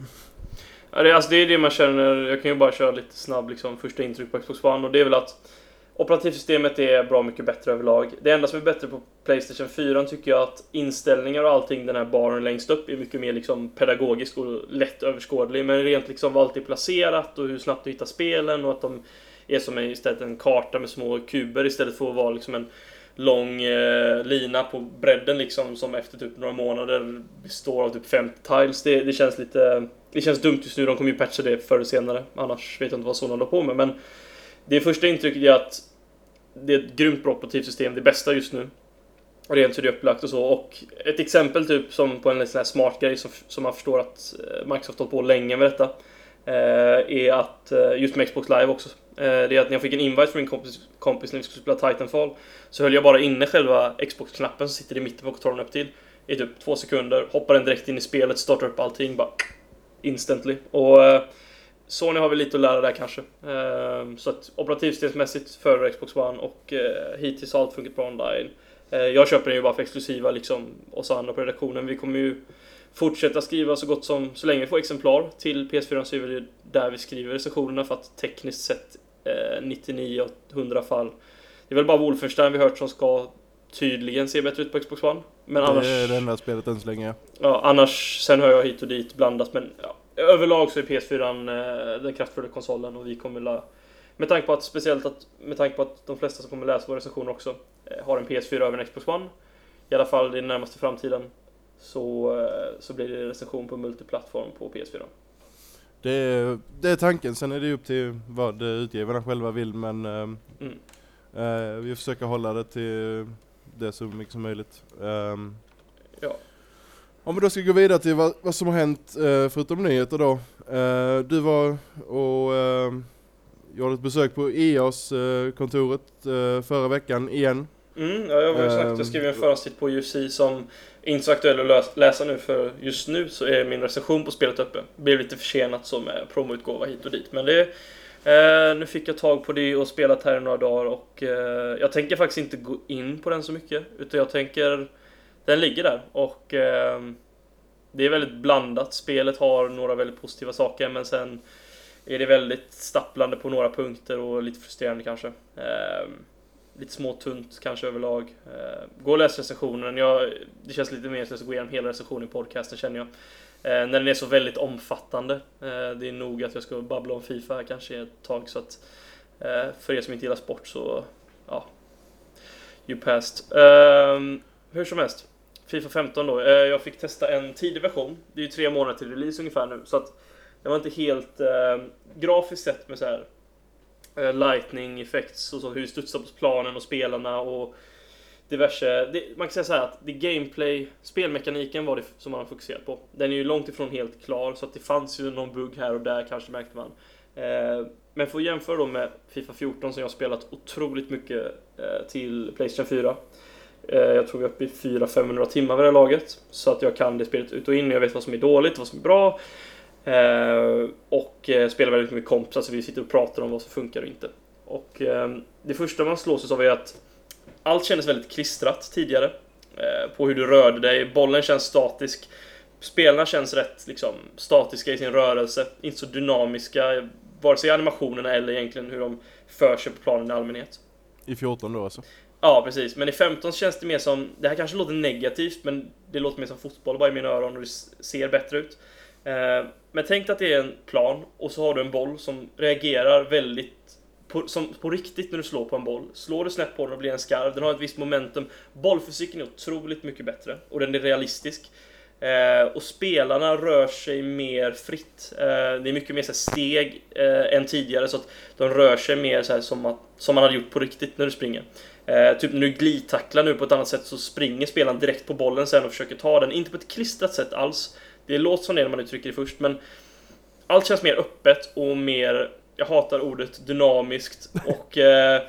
Ja, det, alltså det är det man känner, jag kan ju bara köra lite snabb liksom, första intryck på Xbox One och det är väl att operativsystemet är bra mycket bättre överlag. Det enda som är bättre på Playstation 4 tycker jag att inställningar och allting, den här baren längst upp, är mycket mer liksom pedagogisk och lätt överskådlig. Men rent liksom vad allt är placerat och hur snabbt du hittar spelen och att de är som en, istället en karta med små kuber istället för att vara liksom en lång eh, lina på bredden liksom som efter typ några månader består av typ 50 tiles. Det, det känns lite... Det känns dumt just nu, de kommer ju patcha det förr eller senare. Annars vet jag inte vad Sony håller på med. Men det första intrycket är att det är ett grymt bra operativsystem, det bästa just nu. Rent hur det är upplagt och så. Och ett exempel typ som på en sån här smart grej som, som man förstår att eh, Microsoft har hållit på länge med detta. Eh, är att, eh, just med Xbox Live också. Eh, det är att när jag fick en invite från min kompis, kompis när vi skulle spela Titanfall. Så höll jag bara inne själva Xbox-knappen som sitter i mitten på kontrollen upp till. I typ två sekunder. Hoppar den direkt in i spelet, startar upp allting bara instantly. Och eh, Sony har väl lite att lära där kanske. Ehm, så att operativsystemsmässigt före Xbox One och eh, hittills har allt funkat bra online. Eh, jag köper den ju bara för exklusiva liksom oss andra på redaktionen. Vi kommer ju fortsätta skriva så gott som så länge vi får exemplar till PS4 så är det där vi skriver recensionerna för att tekniskt sett 99-100 fall. Det är väl bara Wolfenstein vi hört som ska tydligen se bättre ut på Xbox One. Men annars... Det är det enda spelet än så länge. Ja, annars, sen hör jag hit och dit blandat, men ja, överlag så är PS4 eh, den kraftfulla konsolen och vi kommer la, med tanke på att speciellt att med tanke på att de flesta som kommer läsa våra recensioner också eh, har en PS4 över en Xbox One, i alla fall i den närmaste framtiden, så, eh, så blir det recension på multiplattform på PS4. Det är, det är tanken, sen är det upp till vad utgivarna själva vill men ehm, Mm. eh, vi försöker hålla det till det så mycket som möjligt. Ehm, Ja. Om vi då ska gå vidare till vad, vad som har hänt eh, förutom nyheter då. Eh, du var och eh, gjorde ett besök på EAS-kontoret eh, förra veckan igen. Mm, ja, jag var ju sagt, Ehm, jag skrev en förhandstitt på UFC som inte så aktuell att läsa nu för just nu så är min recension på spelet uppe. Blev lite försenat som med promoutgåva hit och dit men det eh, nu fick jag tag på det och spelat här i några dagar och eh, jag tänker faktiskt inte gå in på den så mycket utan jag tänker den ligger där och eh, det är väldigt blandat. Spelet har några väldigt positiva saker men sen är det väldigt stapplande på några punkter och lite frustrerande kanske. Eh, lite småtunt kanske överlag. Eh, gå och läs recensionen. Jag, det känns lite mer att gå igenom hela recensionen i podcasten känner jag. Eh, när den är så väldigt omfattande. Eh, det är nog att jag ska babbla om Fifa här kanske ett tag så att eh, för er som inte gillar sport så ja, you passed. Ehm, hur som helst. Fifa 15 då. Eh, jag fick testa en tidig version. Det är ju tre månader till release ungefär nu så att det var inte helt eh, grafiskt sett med så här eh, lightning effects och så hur det studsar på planen och spelarna och diverse. Det, man kan säga så här att det gameplay, spelmekaniken var det som man fokuserat på. Den är ju långt ifrån helt klar så att det fanns ju någon bugg här och där kanske märkte man. Eh, men för att jämföra då med Fifa 14 som jag har spelat otroligt mycket eh, till Playstation 4. Eh, jag tror vi är uppe i 400-500 timmar vid det här laget. Så att jag kan det spelet ut och in. Jag vet vad som är dåligt, vad som är bra. Eh, och eh, spelar väldigt mycket kompisar så vi sitter och pratar om vad som funkar och inte. Och eh, det första man slås av är att allt kändes väldigt klistrat tidigare. Eh, på hur du rörde dig. Bollen känns statisk. Spelarna känns rätt liksom, statiska i sin rörelse. Inte så dynamiska. Vare sig i animationerna eller egentligen hur de för sig på planen i allmänhet. I 14 då alltså. Ja, precis. Men i 15 känns det mer som, det här kanske låter negativt, men det låter mer som fotboll bara i mina öron och det ser bättre ut. Eh, men tänk att det är en plan och så har du en boll som reagerar väldigt på, som, på riktigt när du slår på en boll. Slår du snett på den och blir en skarv, den har ett visst momentum. Bollfysiken är otroligt mycket bättre och den är realistisk. Eh, och spelarna rör sig mer fritt. Eh, det är mycket mer så här, steg eh, än tidigare så att de rör sig mer så här, som, att, som man hade gjort på riktigt när du springer. Eh, typ när du glidtacklar nu på ett annat sätt så springer spelaren direkt på bollen sen och försöker ta den. Inte på ett klistrat sätt alls. Det låter som det när man uttrycker det först men allt känns mer öppet och mer, jag hatar ordet dynamiskt och eh,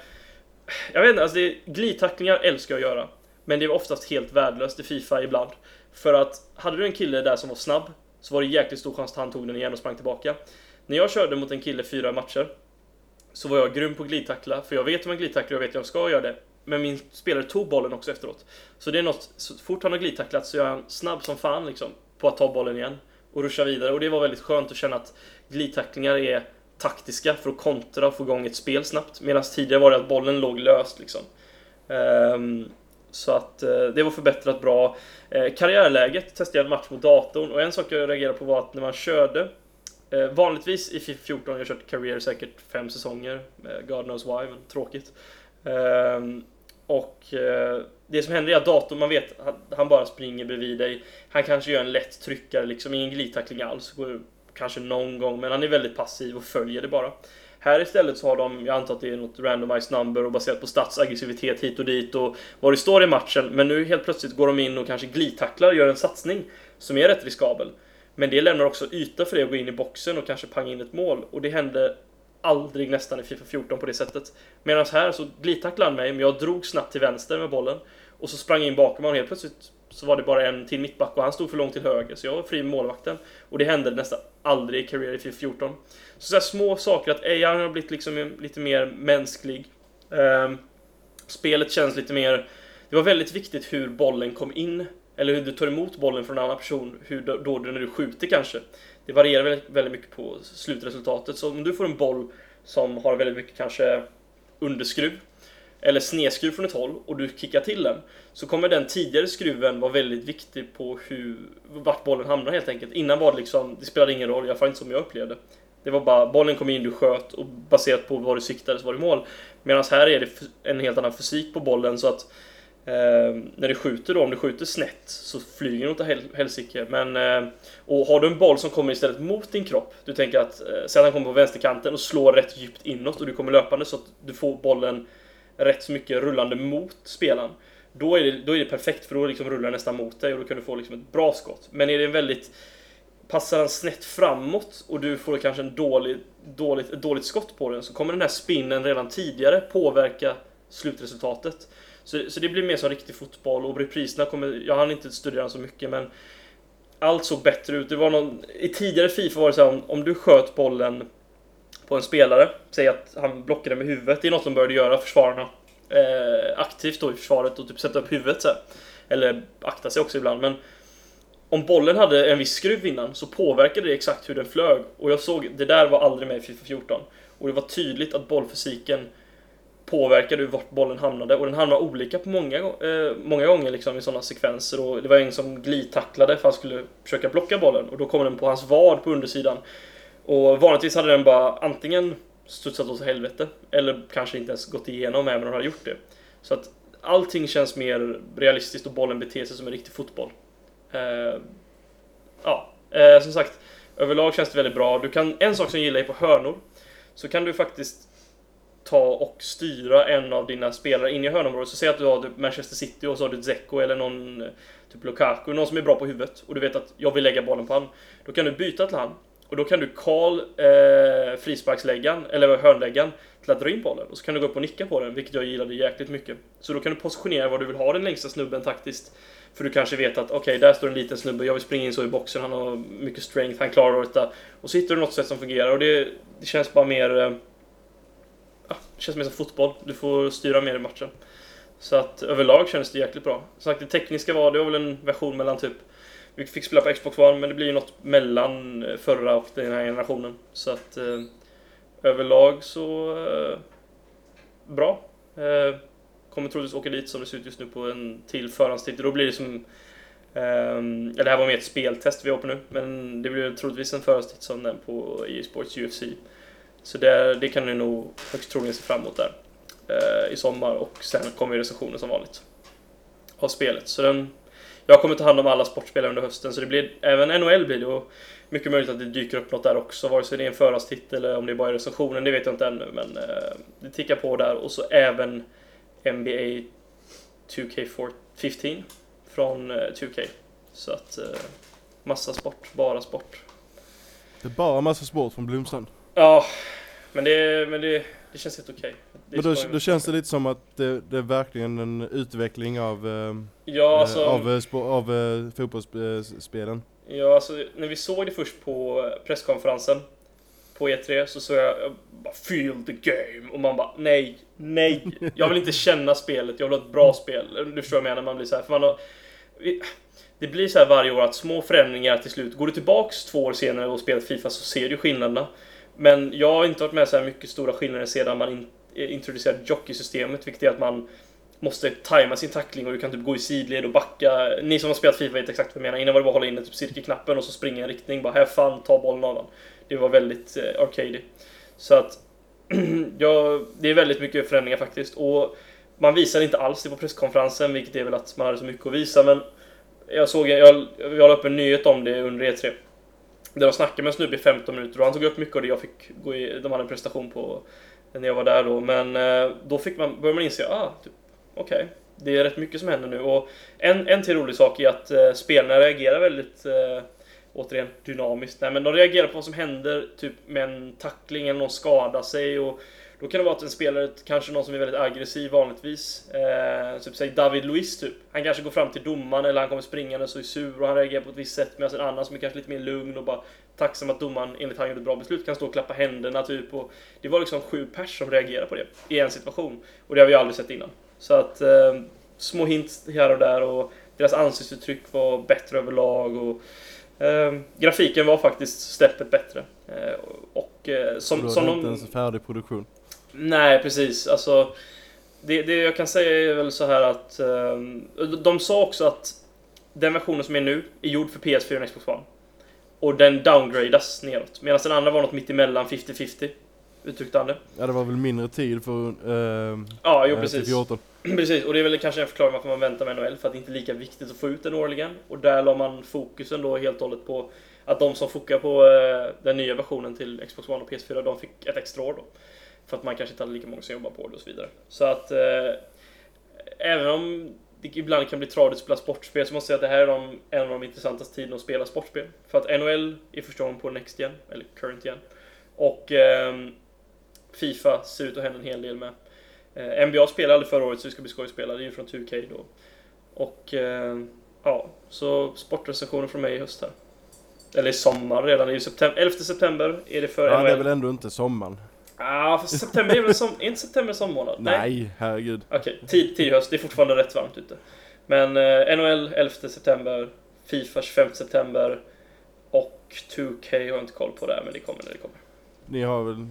jag vet inte, alltså det, glidtacklingar älskar jag att göra. Men det är oftast helt värdelöst i Fifa ibland. För att hade du en kille där som var snabb så var det jäkligt stor chans att han tog den igen och sprang tillbaka. När jag körde mot en kille fyra matcher så var jag grym på glidtackla, för jag vet hur man glidtacklar och jag vet hur jag ska göra det. Men min spelare tog bollen också efteråt. Så det är något, så fort han har glidtacklat så är han snabb som fan liksom på att ta bollen igen och ruscha vidare. Och det var väldigt skönt att känna att glidtacklingar är taktiska för att kontra och få igång ett spel snabbt. Medan tidigare var det att bollen låg löst liksom. Um, så att uh, det var förbättrat bra. Uh, karriärläget testade jag en match mot datorn och en sak jag reagerade på var att när man körde uh, Vanligtvis i FIFA 14, jag har kört Career säkert fem säsonger, God knows why, men tråkigt. Um, och det som händer är att datorn, man vet, han, han bara springer bredvid dig. Han kanske gör en lätt tryckare, liksom ingen glidtackling alls. Går kanske någon gång, men han är väldigt passiv och följer det bara. Här istället så har de, jag antar att det är något randomized number och baserat på stats, aggressivitet hit och dit och vad det står i matchen. Men nu helt plötsligt går de in och kanske glidtacklar och gör en satsning som är rätt riskabel. Men det lämnar också yta för dig att gå in i boxen och kanske panga in ett mål. Och det hände aldrig nästan i Fifa 14 på det sättet. Medan här så glidtacklade han mig, men jag drog snabbt till vänster med bollen. Och så sprang jag in bakom honom och helt plötsligt så var det bara en till mittback och han stod för långt till höger så jag var fri med målvakten. Och det hände nästan aldrig i Career i FIFA 14. Så, så små saker, att AI har blivit liksom lite mer mänsklig. Um, spelet känns lite mer... Det var väldigt viktigt hur bollen kom in, eller hur du tar emot bollen från en annan person, hur då, då när du skjuter kanske. Det varierar väldigt, väldigt mycket på slutresultatet, så om du får en boll som har väldigt mycket kanske underskruv eller snedskruv från ett håll och du kickar till den så kommer den tidigare skruven vara väldigt viktig på hur, vart bollen hamnar helt enkelt. Innan var det liksom, det spelade ingen roll, i alla fall inte som jag upplevde. Det var bara, bollen kom in, du sköt och baserat på var du siktade så var det mål. Medan här är det en helt annan fysik på bollen så att eh, när du skjuter då, om du skjuter snett så flyger den åt helsike. Men, eh, och har du en boll som kommer istället mot din kropp, du tänker att, eh, säg att den kommer på vänsterkanten och slår rätt djupt inåt och du kommer löpande så att du får bollen rätt så mycket rullande mot spelaren. Då är det, då är det perfekt för då liksom rullar den nästan mot dig och då kan du få liksom ett bra skott. Men är det en väldigt Passar den snett framåt och du får kanske en dålig, dåligt, ett dåligt skott på den så kommer den här spinnen redan tidigare påverka slutresultatet. Så, så det blir mer som riktig fotboll och repriserna kommer, jag hann inte studera den så mycket men allt såg bättre ut. Det var någon, I tidigare Fifa var det så här, om, om du sköt bollen på en spelare. Säg att han blockade med huvudet. Det är något de började göra, försvararna. Eh, aktivt då i försvaret och typ sätta upp huvudet så här. Eller akta sig också ibland. Men om bollen hade en viss skruv innan så påverkade det exakt hur den flög. Och jag såg, det där var aldrig med i Fifa 14. Och det var tydligt att bollfysiken påverkade vart bollen hamnade och den hamnade olika på många, eh, många gånger liksom i sådana sekvenser och det var en som glidtacklade för han skulle försöka blocka bollen och då kom den på hans vad på undersidan och vanligtvis hade den bara antingen studsat åt helvete eller kanske inte ens gått igenom även om den hade gjort det. Så att allting känns mer realistiskt och bollen beter sig som en riktig fotboll. Uh, ja, uh, som sagt, överlag känns det väldigt bra. Du kan, en sak som jag gillar är på hörnor, så kan du faktiskt ta och styra en av dina spelare in i hörnområdet. Så säg att du har typ Manchester City och så har du Dzeko eller någon eh, typ Lukaku, någon som är bra på huvudet och du vet att jag vill lägga bollen på han. Då kan du byta till han och då kan du call eh, frisparksläggaren, eller hörnläggaren, till att dra in bollen. Och så kan du gå upp och nicka på den, vilket jag gillade jäkligt mycket. Så då kan du positionera var du vill ha den längsta snubben taktiskt. För du kanske vet att okej, okay, där står en liten snubbe, jag vill springa in så i boxen, han har mycket strength, han klarar detta. Och så hittar du något sätt som fungerar och det, det känns bara mer... Eh, ja, det känns mer som fotboll. Du får styra mer i matchen. Så att överlag kändes det jäkligt bra. Som sagt, det tekniska var, det var väl en version mellan typ vi fick spela på Xbox One, men det blir ju något mellan eh, förra och den här generationen. Så att eh, överlag så eh, bra. Eh, kommer troligtvis åka dit som det ser ut just nu på en till förhandstitt. Då blir det som eh, det här var mer ett speltest vi har på nu, men det blir troligtvis en förhandstitt som den på e-sports UFC. Så det, det kan ni nog högst troligen se fram emot där eh, i sommar och sen kommer recensionen som vanligt av spelet. Så den jag kommer ta hand om alla sportspelare under hösten, så det blir även NHL blir det. Och mycket möjligt att det dyker upp något där också, vare sig det är en förhandstitel eller om det är bara är recensionen, det vet jag inte ännu. Men eh, det tickar på där. Och så även NBA 2K15 från eh, 2K. Så att eh, massa sport, bara sport. Det är bara massa sport från Blomstrand? Ja, men det, men det, det känns helt okej. Okay. Men då, då känns det lite som att det, det är verkligen en utveckling av, ja, eh, alltså, av, av, av fotbollsspelen? Ja, alltså när vi såg det först på presskonferensen på E3 så såg jag, jag bara Feel the game och man bara nej, nej. Jag vill inte känna spelet, jag vill ha ett bra spel. Du förstår vad jag menar, man blir så här, för man har, det blir så här varje år att små förändringar till slut. Går du tillbaks två år senare och spelat Fifa så ser du skillnaderna. Men jag har inte varit med så här mycket stora skillnader sedan man in, eh, introducerade jockeysystemet, vilket är att man måste tajma sin tackling och du kan typ gå i sidled och backa. Ni som har spelat Fifa vet exakt vad jag menar. Innan var det bara att hålla in typ cirkelknappen och så springa i en riktning. Bara här fan, ta bollen av den. Det var väldigt eh, arcade. Så att ja, det är väldigt mycket förändringar faktiskt. Och man visade inte alls det på presskonferensen, vilket är väl att man hade så mycket att visa. Men jag såg, jag, jag la upp en nyhet om det under E3. Där de snackade med en snubbe i 15 minuter och han tog upp mycket av det jag fick gå i, de hade en prestation på när jag var där då. Men eh, då fick man, började man inse, ah, typ, okej, okay. det är rätt mycket som händer nu. Och en, en till rolig sak är att eh, spelarna reagerar väldigt eh, återigen dynamiskt. Nej, men de reagerar på vad som händer, typ med en tackling eller någon skadar sig. Och då kan det vara att en spelare, kanske någon som är väldigt aggressiv vanligtvis, eh, typ säg David Luiz typ. Han kanske går fram till domaren eller han kommer springande och är sur och han reagerar på ett visst sätt medan en annan som är kanske lite mer lugn och bara tacksam att domaren enligt han gjorde ett bra beslut kan stå och klappa händerna typ. Och det var liksom sju pers som reagerade på det i en situation. Och det har vi aldrig sett innan. Så att eh, små hints här och där och deras ansiktsuttryck var bättre överlag. Och, eh, grafiken var faktiskt steppet bättre. Eh, och eh, som, då är som det de... inte ens en färdig produktion. Nej, precis. Alltså, det, det jag kan säga är väl så här att um, de sa också att den versionen som är nu är gjord för PS4 och Xbox One. Och den downgradas neråt. Medan den andra var något mitt emellan 50-50. Uttryckte han det. Ja, det var väl mindre tid för uh, Ja, jo eh, precis. till 14. precis. Och det är väl kanske en förklaring varför man väntar med NHL. För att det inte är lika viktigt att få ut den årligen. Och där la man fokusen då helt och hållet på att de som fokar på uh, den nya versionen till Xbox One och PS4, de fick ett extra år då. För att man kanske inte hade lika många som jobbar på det och så vidare. Så att eh, även om det ibland kan bli tradigt att spela sportspel så måste jag säga att det här är de, en av de intressantaste tiderna att spela sportspel. För att NHL är första gången på Next Gen, eller Current Gen. Och eh, Fifa ser ut att hända en hel del med. Eh, NBA spelade aldrig förra året så det ska bli skoj att spela, det är ju från 2K då. Och eh, ja, så sportrecensioner från mig i höst här. Eller i sommar redan, i september, 11 september är det för Ja, NHL. det är väl ändå inte sommaren? Ja, ah, för september är väl som, är inte september sommarmånad? Nej, herregud. Okej, okay, tid, tid höst. Det är fortfarande rätt varmt ute. Men eh, NHL 11 september, Fifa 25 september och 2K har jag inte koll på där, men det kommer när det kommer. Ni har väl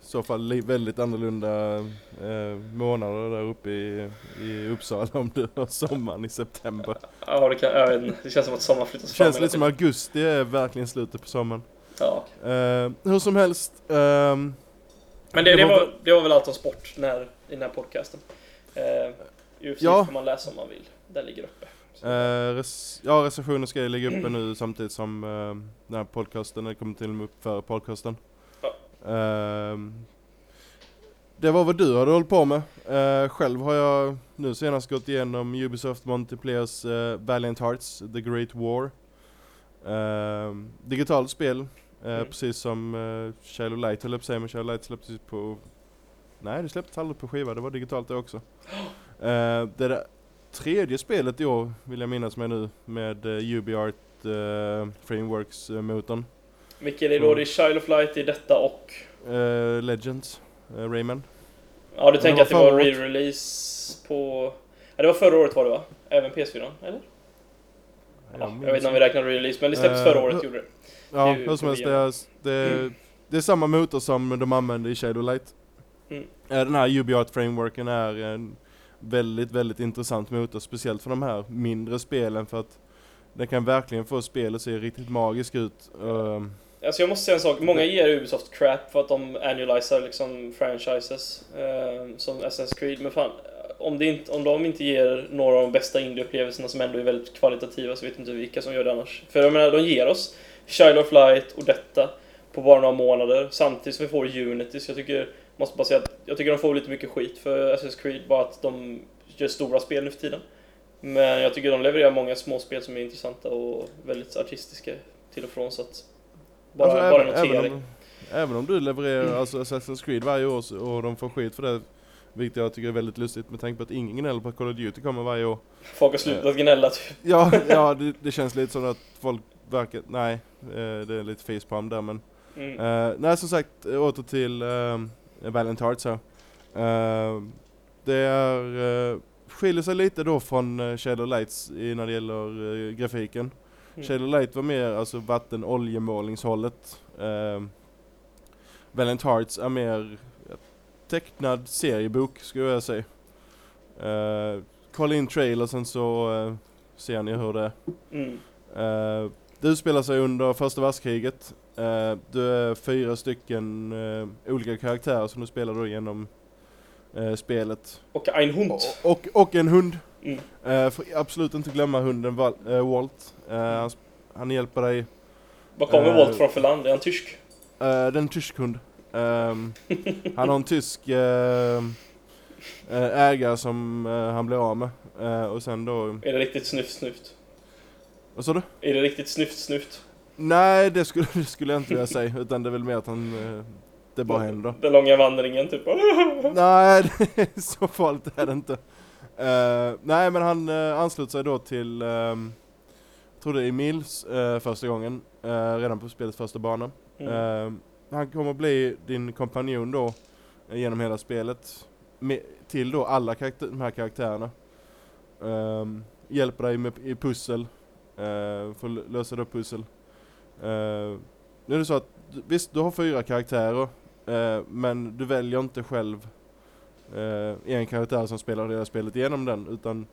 i så fall väldigt annorlunda eh, månader där uppe i, i Uppsala om du har sommaren i september. Ja, det, kan, jag vet inte. det känns som att sommaren flyttas Det fram känns hela lite som augusti är verkligen slutet på sommaren. Ja. Eh, hur som helst. ehm, Men det, Det det, var- var, det var väl allt om sport när, i den här podcasten. Eh, UFC Ja. får man läsa om man vill. Den ligger uppe. Eh, res- ja, recensionen ska ligga uppe nu samtidigt som uh, den här podcasten, den kommer till och med upp för podcasten. Ja. Ehm, det var vad du hade hållit på med. Eh, själv har jag nu senast gått igenom Ubisoft Multiplayers uh, Valiant Hearts, The Great War. Ehm, digitalt spel, Mm. precis som uh, Shiloh Light höll jag på att säga, men Shiloh Light släpptes på... Nej, det släpptes aldrig på skiva, det var digitalt det också. Eh, det där tredje spelet i år vill jag minnas med nu med uh, UbiArt Frameworks-motorn. Vilket är då? Det är Child of Light i detta och... Legends, Rayman. Ja, du tänker att det var re-release på... Ja, det var förra året var det va? Även PS4, eller? Ja, jag, vet inte om vi räknar re-release, men det släpptes Eh, förra året gjorde det. Ja, hur som helst, det är, det, är, det är samma motor som de använder i Shadow Light. Mm. Eh, Den här UbiArt frameworken är en väldigt, väldigt intressant motor, speciellt för de här mindre spelen för att den kan verkligen få spel att se riktigt magisk ut. Ehm, Alltså jag måste säga en sak, många ger Ubisoft crap för att de annualiserar liksom franchises eh, som Assassin's Creed, men fan om, det inte, om de inte ger några av de bästa indie-upplevelserna som ändå är väldigt kvalitativa så vet inte vilka som gör det annars. För jag menar, de ger oss Child of Light och detta på bara några månader samtidigt som vi får Unity, så jag tycker, måste bara säga att jag tycker de får lite mycket skit för Assassin's Creed, bara att de gör stora spel nu för tiden. Men jag tycker de levererar många små spel som är intressanta och väldigt artistiska till och från så att bara, alltså, bara även, även, om, även om du levererar Mm. alltså Assassin's Creed varje år och de får skit för det, vilket jag tycker är väldigt lustigt med tanke på att ingen gnäller på att Call of Duty kommer varje år. Folk har slutat gnälla typ. Ja, ja det, det känns lite som att folk verkar, nej, eh, det är lite facepalm där men. Mm. Eh, nej som sagt, eh, åter till uh, Valiant Hearts här. Eh, det är, uh, skiljer sig lite då från uh, Shadow Lights i, när det gäller uh, grafiken. Mm. Shadow Light var mer alltså vatten oljemålningshållet. Uh, Valiant Hearts är mer tecknad seriebok skulle jag säga. Uh, kolla in trailersen så uh, ser ni hur det är. Mm. Uh, det utspelar sig under första världskriget. Uh, du är fyra stycken uh, olika karaktärer som du spelar då genom uh, spelet. Och ein Hund. Och, och, och en hund. Mm. Uh, får absolut inte glömma hunden Val uh, Walt. Uh, han, han hjälper dig. Vad kommer Eh, Walt från för land? Är han tysk? Det är en tysk hund. Um, han har en tysk ägare som han blir av med. och sen då... Är det riktigt snyft snyft? Vad sa du? Är det riktigt snyft snyft? Nej, det skulle, det skulle jag inte vilja säga. Utan det är väl mer att han... det bara händer. Den långa vandringen typ. Nej, det är så farligt är det inte. Uh, nej, men han uh, ansluter sig då till, um, jag tror det är Emils uh, första gången, redan på spelets första bana. Mm. han kommer bli din kompanjon då genom hela spelet. Med, till då alla karaktär, de här karaktärerna. Um, hjälper dig med, i pussel, för att lösa då pussel. nu är det så att, visst du har fyra karaktärer, men du väljer inte själv eh, en karaktär som spelar hela spelet igenom den utan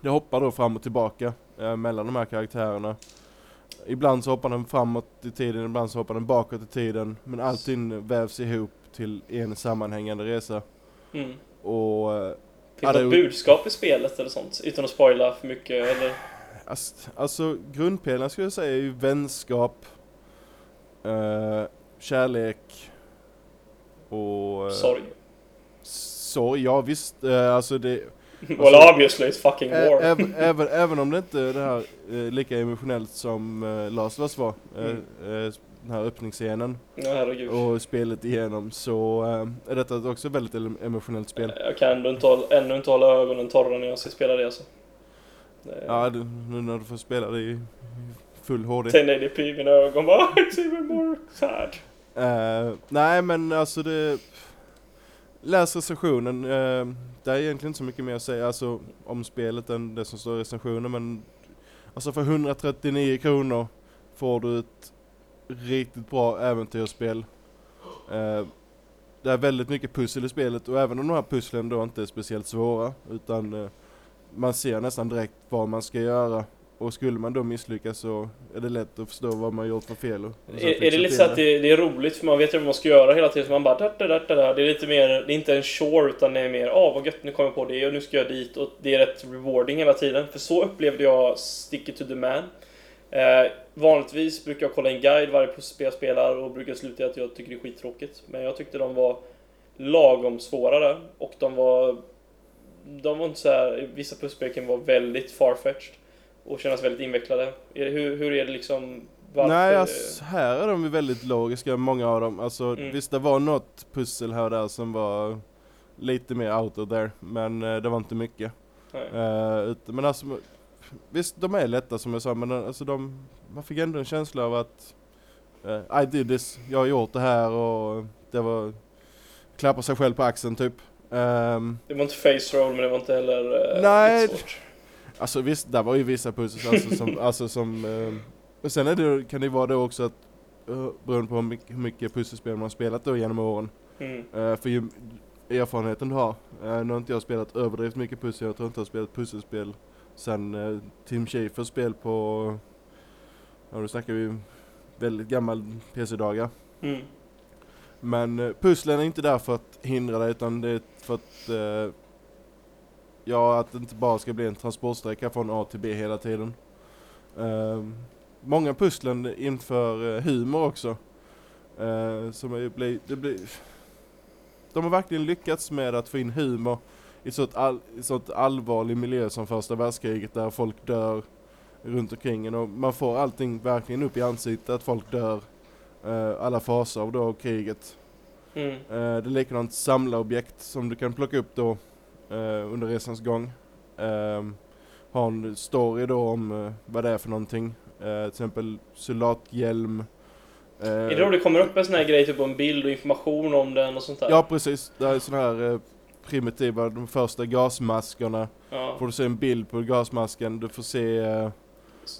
det hoppar då fram och tillbaka eh, mellan de här karaktärerna. Ibland så hoppar den framåt i tiden, ibland så hoppar den bakåt i tiden men allting vävs ihop till en sammanhängande resa. Mm. Och eh, Finns det det- något budskap i spelet eller sånt? Utan att spoila för mycket eller? Alltså, alltså grundpelaren skulle jag säga är ju vänskap, eh, kärlek och... eh, Sorry. Sorg, ja visst. Eh, alltså det... Well obviously it's fucking war. även, även, även om det inte är det här eh, lika emotionellt som eh, Last of Us var, eh, Mm. eh, den här öppningsscenen herregud. och spelet igenom så eh, är detta också ett väldigt emotionellt spel. Jag kan ändå inte hålla, ännu inte hålla ögonen torra när jag ska spela det alltså. Ja, du, nu när du får spela det i full HD. 1080p i mina ögon bara it's even more sad. Eh, nej men alltså det... Läs recensionen. Uh, det är egentligen inte så mycket mer att säga alltså, om spelet än det som står i recensionen men... Alltså för 139 kronor får du ett riktigt bra äventyrsspel. Eh, det är väldigt mycket pussel i spelet och även om de här pusslen då inte är speciellt svåra utan eh, man ser nästan direkt vad man ska göra. Och skulle man då misslyckas så är det lätt att förstå vad man gjort för fel. Och, Är, är det lite så att det, det är roligt för man vet ju vad man ska göra hela tiden så man bara da, da, da, da. Det är lite mer, det är inte en chore utan det är mer ah vad gött nu kommer jag på det och nu ska jag dit och det är rätt rewarding hela tiden. För så upplevde jag Stick it to the man. Eh, vanligtvis brukar jag kolla en guide varje pusselspel jag spelar och brukar sluta i att jag tycker det är skittråkigt. Men jag tyckte de var lagom svåra där och de var de var inte så här, vissa pusselspel kan vara väldigt farfetched och kännas väldigt invecklade. Hur, hur är det liksom? Varför? Nej, alltså, här är de ju väldigt logiska, många av dem. Alltså, Mm. visst det var något pussel här och där som var lite mer out of there, men eh, det var inte mycket. Ut- men alltså, visst de är lätta som jag sa, men eh, alltså de, man fick ändå en känsla av att eh, I did this, jag har gjort det här och det var klappa sig själv på axeln typ. Ehm, Det var inte face roll men det var inte heller eh, Nej. svårt. Alltså visst, där var ju vissa pussel alltså, som, alltså som eh, och sen är det, kan det vara då också att uh, beroende på hur mycket, pusselspel man har spelat då genom åren. Mm. Eh, för ju erfarenheten du har. Uh, nu har inte jag spelat överdrivet mycket pussel, jag tror inte jag har spelat pusselspel sen uh, Tim Schafers spel på, ja då snackar vi väldigt gammal PC-dagar. Mm. Men uh, pusslen är inte där för att hindra dig utan det är för att eh, Ja, att det inte bara ska bli en transportsträcka från A till B hela tiden. Eh, många pusslen inför eh, humor också. Eh, som är, blir, det blir, de har verkligen lyckats med att få in humor i sånt, all, i sånt allvarlig miljö som första världskriget där folk dör runt omkring en och man får allting verkligen upp i ansiktet att folk dör. eh, alla faser av då kriget. Mm. Eh, det är likadant samlarobjekt som du kan plocka upp då eh, under resans gång. Ehm, har en story då om eh, vad det är för någonting. Till exempel soldathjälm. Eh, Är det då det kommer upp en sån här grej, typ en bild och information om den och sånt där? Ja precis, det är sådana här primitiva, de första gasmaskerna. Ja. Får du se en bild på gasmasken, du får se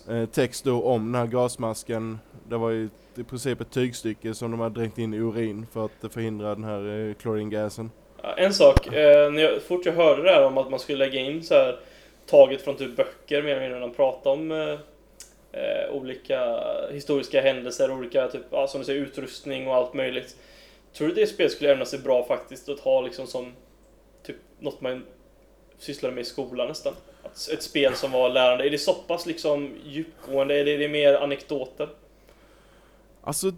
Eh, text då om den här gasmasken. Det var ju i princip ett tygstycke som de hade dränkt in i urin för att förhindra den här eh, kloringasen. En sak, eh, när jag, fort jag hörde det här om att man skulle lägga in så här taget från typ böcker mer eller mindre när de pratar om eh, olika historiska händelser, olika typ, ja, som du säger, utrustning och allt möjligt. Tror du det spelet skulle ämna sig bra faktiskt att ha liksom som typ något man sysslade med i skolan nästan? Ett spel som var lärande. Är det så pass liksom djupgående? Är det, är det mer anekdoter? Alltså,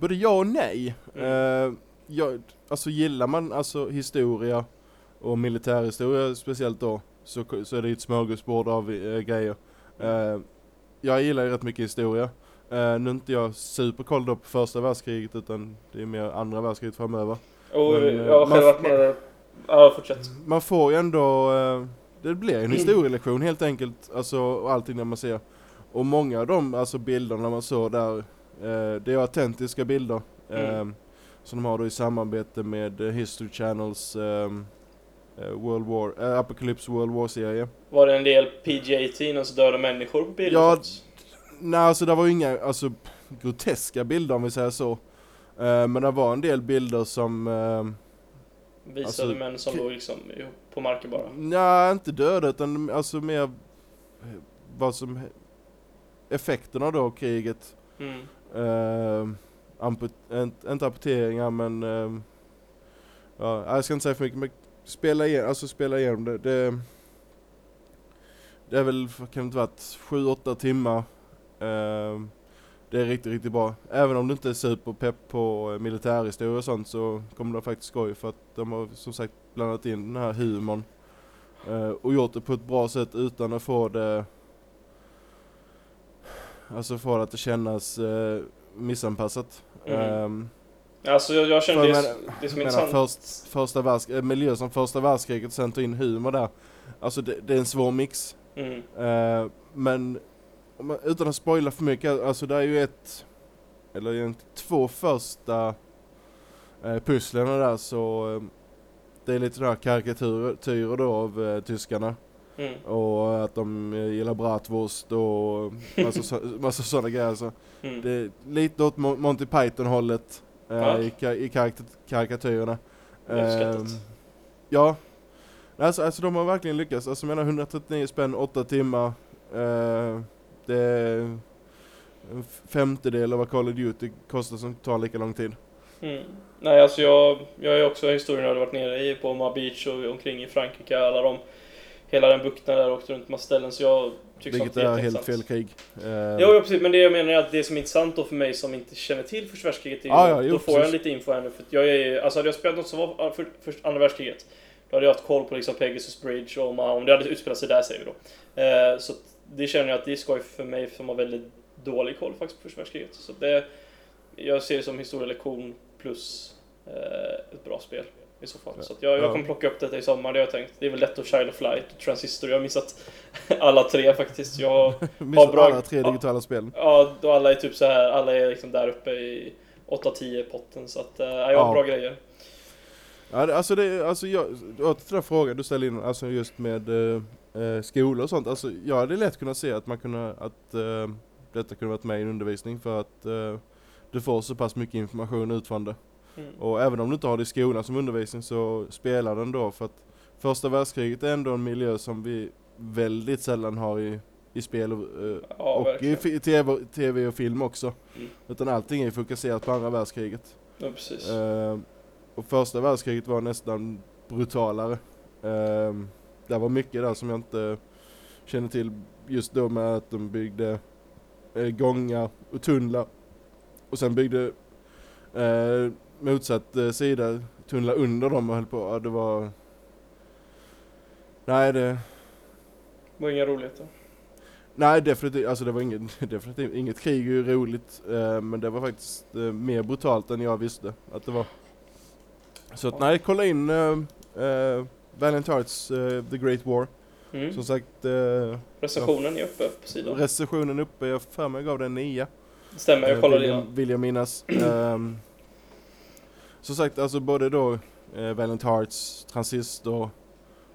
både ja och nej. Mm. Eh, jag, alltså gillar man alltså historia och militärhistoria speciellt då så, så är det ju ett smörgåsbord av eh, grejer. Eh, jag gillar ju rätt mycket historia. Eh, nu är inte jag superkoll då på första världskriget utan det är mer andra världskriget framöver. Och Men, eh, jag Ja, fortsätt. Man får ju ändå, eh, det blir Mm. en historielektion helt enkelt, alltså och allting när man ser. Och många av de alltså bilderna man såg där, eh, det är autentiska bilder. Mm. som de har då i samarbete med eh, History Channels ehm, eh, World War, Apocalypse World War-serie. Var det en del PG-18, alltså döda människor på bilden? Ja, Nej alltså det var ju inga alltså, groteska bilder om vi säger så. Men det var en del bilder som, ehm, Visade alltså, män som låg liksom ihop på marken bara. nej inte döda utan alltså mer eh, vad som, effekterna då av kriget. Mm. Uh, amput, inte, amputeringar men ehm, ja, jag ska inte säga för mycket men spela igenom, alltså spela igenom det. Det, det är väl, kan det inte varit, 7-8 timmar. Ehm, det är riktigt, riktigt bra. Även om du inte är superpepp på eh, militärhistoria och sånt så kommer det faktiskt skoj för att de har som sagt blandat in den här humorn. eh, och gjort det på ett bra sätt utan att få det Alltså få det att kännas eh, missanpassat. Mm. Ehm, Alltså jag, jag kände För det, jag det som intressant. först, första världs, eh, miljö som första världskriget och sen ta in humor där. Alltså det, det är en svår mix. Mm. Eh, men man, utan att spoila för mycket, alltså det är ju ett, eller egentligen två första eh, pusslen där så eh, det är lite sådana här karikatyrer då av eh, tyskarna. Mm. Och att de eh, gillar bratwurst och massa, så, massa sådana grejer. Så Mm. det är lite åt Mo- Monty Python-hållet eh, Ja. i, i karik- karikatyrerna. Ehm, ja. Alltså, alltså de har verkligen lyckats. Alltså menar 139 spänn, 8 timmar. Eh, det är en femtedel av vad Call of Duty kostar som tar lika lång tid. Mm. Nej, alltså jag, jag är också historien har varit nere i på Omaha Beach och omkring i Frankrike. Alla de, hela den bukten där och åkt runt massa ställen. Så jag tycker Vilket sånt är helt fel krig. Eh, Jo, ja, precis. Men det jag menar är att det som är intressant då för mig som inte känner till första världskriget är ju, Ja, ja, jo, då får jag precis. lite info här nu. För jag är, alltså hade jag spelat något som var för, för andra världskriget, då hade jag haft koll på liksom Pegasus Bridge och om det hade utspelat sig där säger vi då. Eh, så det känner jag att det är skoj för mig som har väldigt dålig koll faktiskt på första världskriget. Så det, jag ser det som historielektion plus eh, ett bra spel i så fall. Så att jag, jag Ja. kommer plocka upp detta i sommar, det har jag tänkt. Det är väl lätt att Child of Light och Transistor. Jag har missat alla tre faktiskt. Jag Missat bra- alla tre ja. digitala spelen. Ja, då alla är typ så här, alla är liksom där uppe i 8-10 potten så att, eh, jag har Ja. bra grejer. Ja, alltså det, alltså jag, till den frågan du ställde in, alltså just med eh, eh, skolor och sånt. Alltså jag hade lätt kunnat se att man kunde, att eh, detta kunde varit med i en undervisning för att eh, du får så pass mycket information utifrån det. Mm. Och även om du inte har det i skolan som undervisning så spelar den då för att första världskriget är ändå en miljö som vi väldigt sällan har i, i spel och, eh, Ja, och i TV, TV och film också. Mm. Utan allting är fokuserat på andra världskriget. Ja, precis. Eh, och första världskriget var nästan brutalare. Eh, det var mycket där som jag inte känner till just då med att de byggde eh, gångar och tunnlar. Och sen byggde eh, motsatt eh, sida tunnlar under dem och höll på. Ja, det var... Nej det... Det var inga roligheter. Nej definitivt, alltså det var inget, definitivt inget krig är ju roligt. Eh, men det var faktiskt eh, mer brutalt än jag visste att det var. Så att nej, kolla in uh, uh, Valiant Hearts eh, The Great War. Mm. Som sagt, eh, Recensionen är uppe på sidan. recensionen uppe, jag för mig gav den 9. Det stämmer, jag Eh, kollade vill, innan. jag, vill jag minnas. Ehm, som sagt, alltså både då eh, Valiant Hearts, Transistor och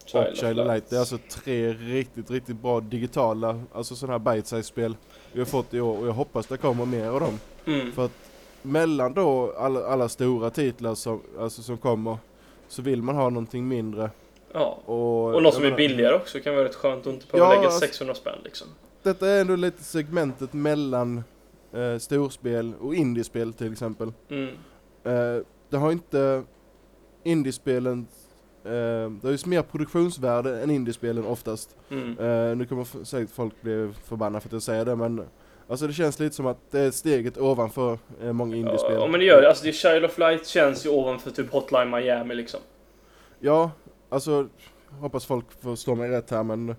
Child of Child of Light. Det är alltså tre riktigt, riktigt bra digitala, alltså sådana här bite-size-spel vi har fått i år och jag hoppas det kommer mer av dem. Mm. För att mellan då alla, alla stora titlar som, alltså som kommer så vill man ha någonting mindre. Ja. Och, Och något som är menar, billigare också kan vara rätt skönt att inte behöva Ja, lägga alltså- 600 spänn liksom. Detta är ändå lite segmentet mellan eh, storspel och indiespel till exempel. Mm. Eh, det har inte indiespelen, eh, det har ju mer produktionsvärde än indiespelen oftast. Mm. Eh, nu kommer säkert folk bli förbannade för att jag säger det men Alltså det känns lite som att det är steget ovanför eh, många indiespel. Ja, men det gör det. Alltså det är Child of Light känns ju ovanför typ Hotline Miami liksom. Ja, alltså hoppas folk förstår mig rätt här men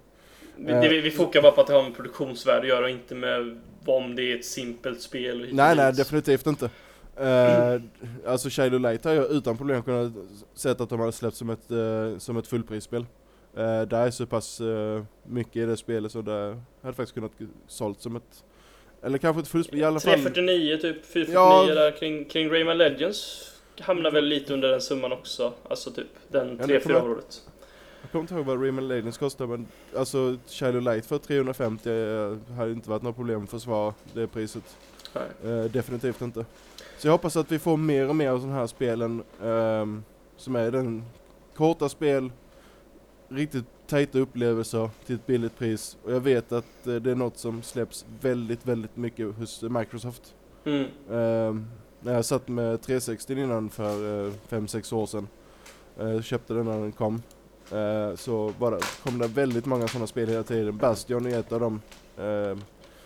Vi, Eh. det, vi fokar bara på att det har med produktionsvärde att göra och inte med om det är ett simpelt spel. nej nej definitivt inte. Eh, alltså of Light har jag utan problem kunnat sett att de hade släppt som ett, eh, som ett fullprisspel. Uh, det är så pass eh, mycket i det spelet så det hade faktiskt kunnat sålt som ett eller kanske ett fullspel i alla fall. 349 typ, 449 Ja. där kring, kring Rayman Legends hamnar väl lite under den summan också. Alltså typ den Ja, det 3-4 kommer- området. Jag kommer inte ihåg vad Rayman Legends kostar men alltså Child of Light för 350 eh, hade inte varit något problem att försvara det priset. Nej. Eh, definitivt inte. Så jag hoppas att vi får mer och mer av sådana här spelen ehm, som är den korta spel, riktigt tajta upplevelser till ett billigt pris. Och jag vet att eh, det är något som släpps väldigt, väldigt mycket hos Microsoft. Mm. När jag satt med 360 innan för 5-6 år sedan, eh, köpte den när den kom, eh, så bara kom det väldigt många sådana spel hela tiden. Bastion är ett av dem, eh,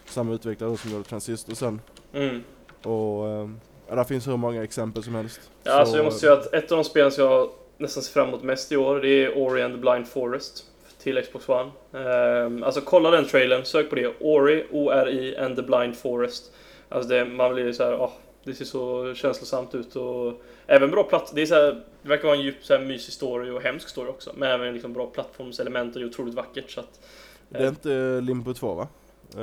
samma utvecklare som gjorde Transistor sen. Mm. Och eh, ja, där finns hur många exempel som helst. Ja, alltså Så, jag måste säga att ett av de spelen som jag nästan ser fram emot mest i år, det är Ori and the Blind Forest till Xbox One. Ehm, alltså kolla den trailern, sök på det. Ori, O-R-I and the Blind Forest. Alltså det, man blir så här, åh, det ser så känslosamt ut och även bra platt. Det är så här, det verkar vara en djup så här, mysig story och hemsk story också. Men även liksom bra plattformselement och det är otroligt vackert så att Det är inte Limbo 2 va? Eh,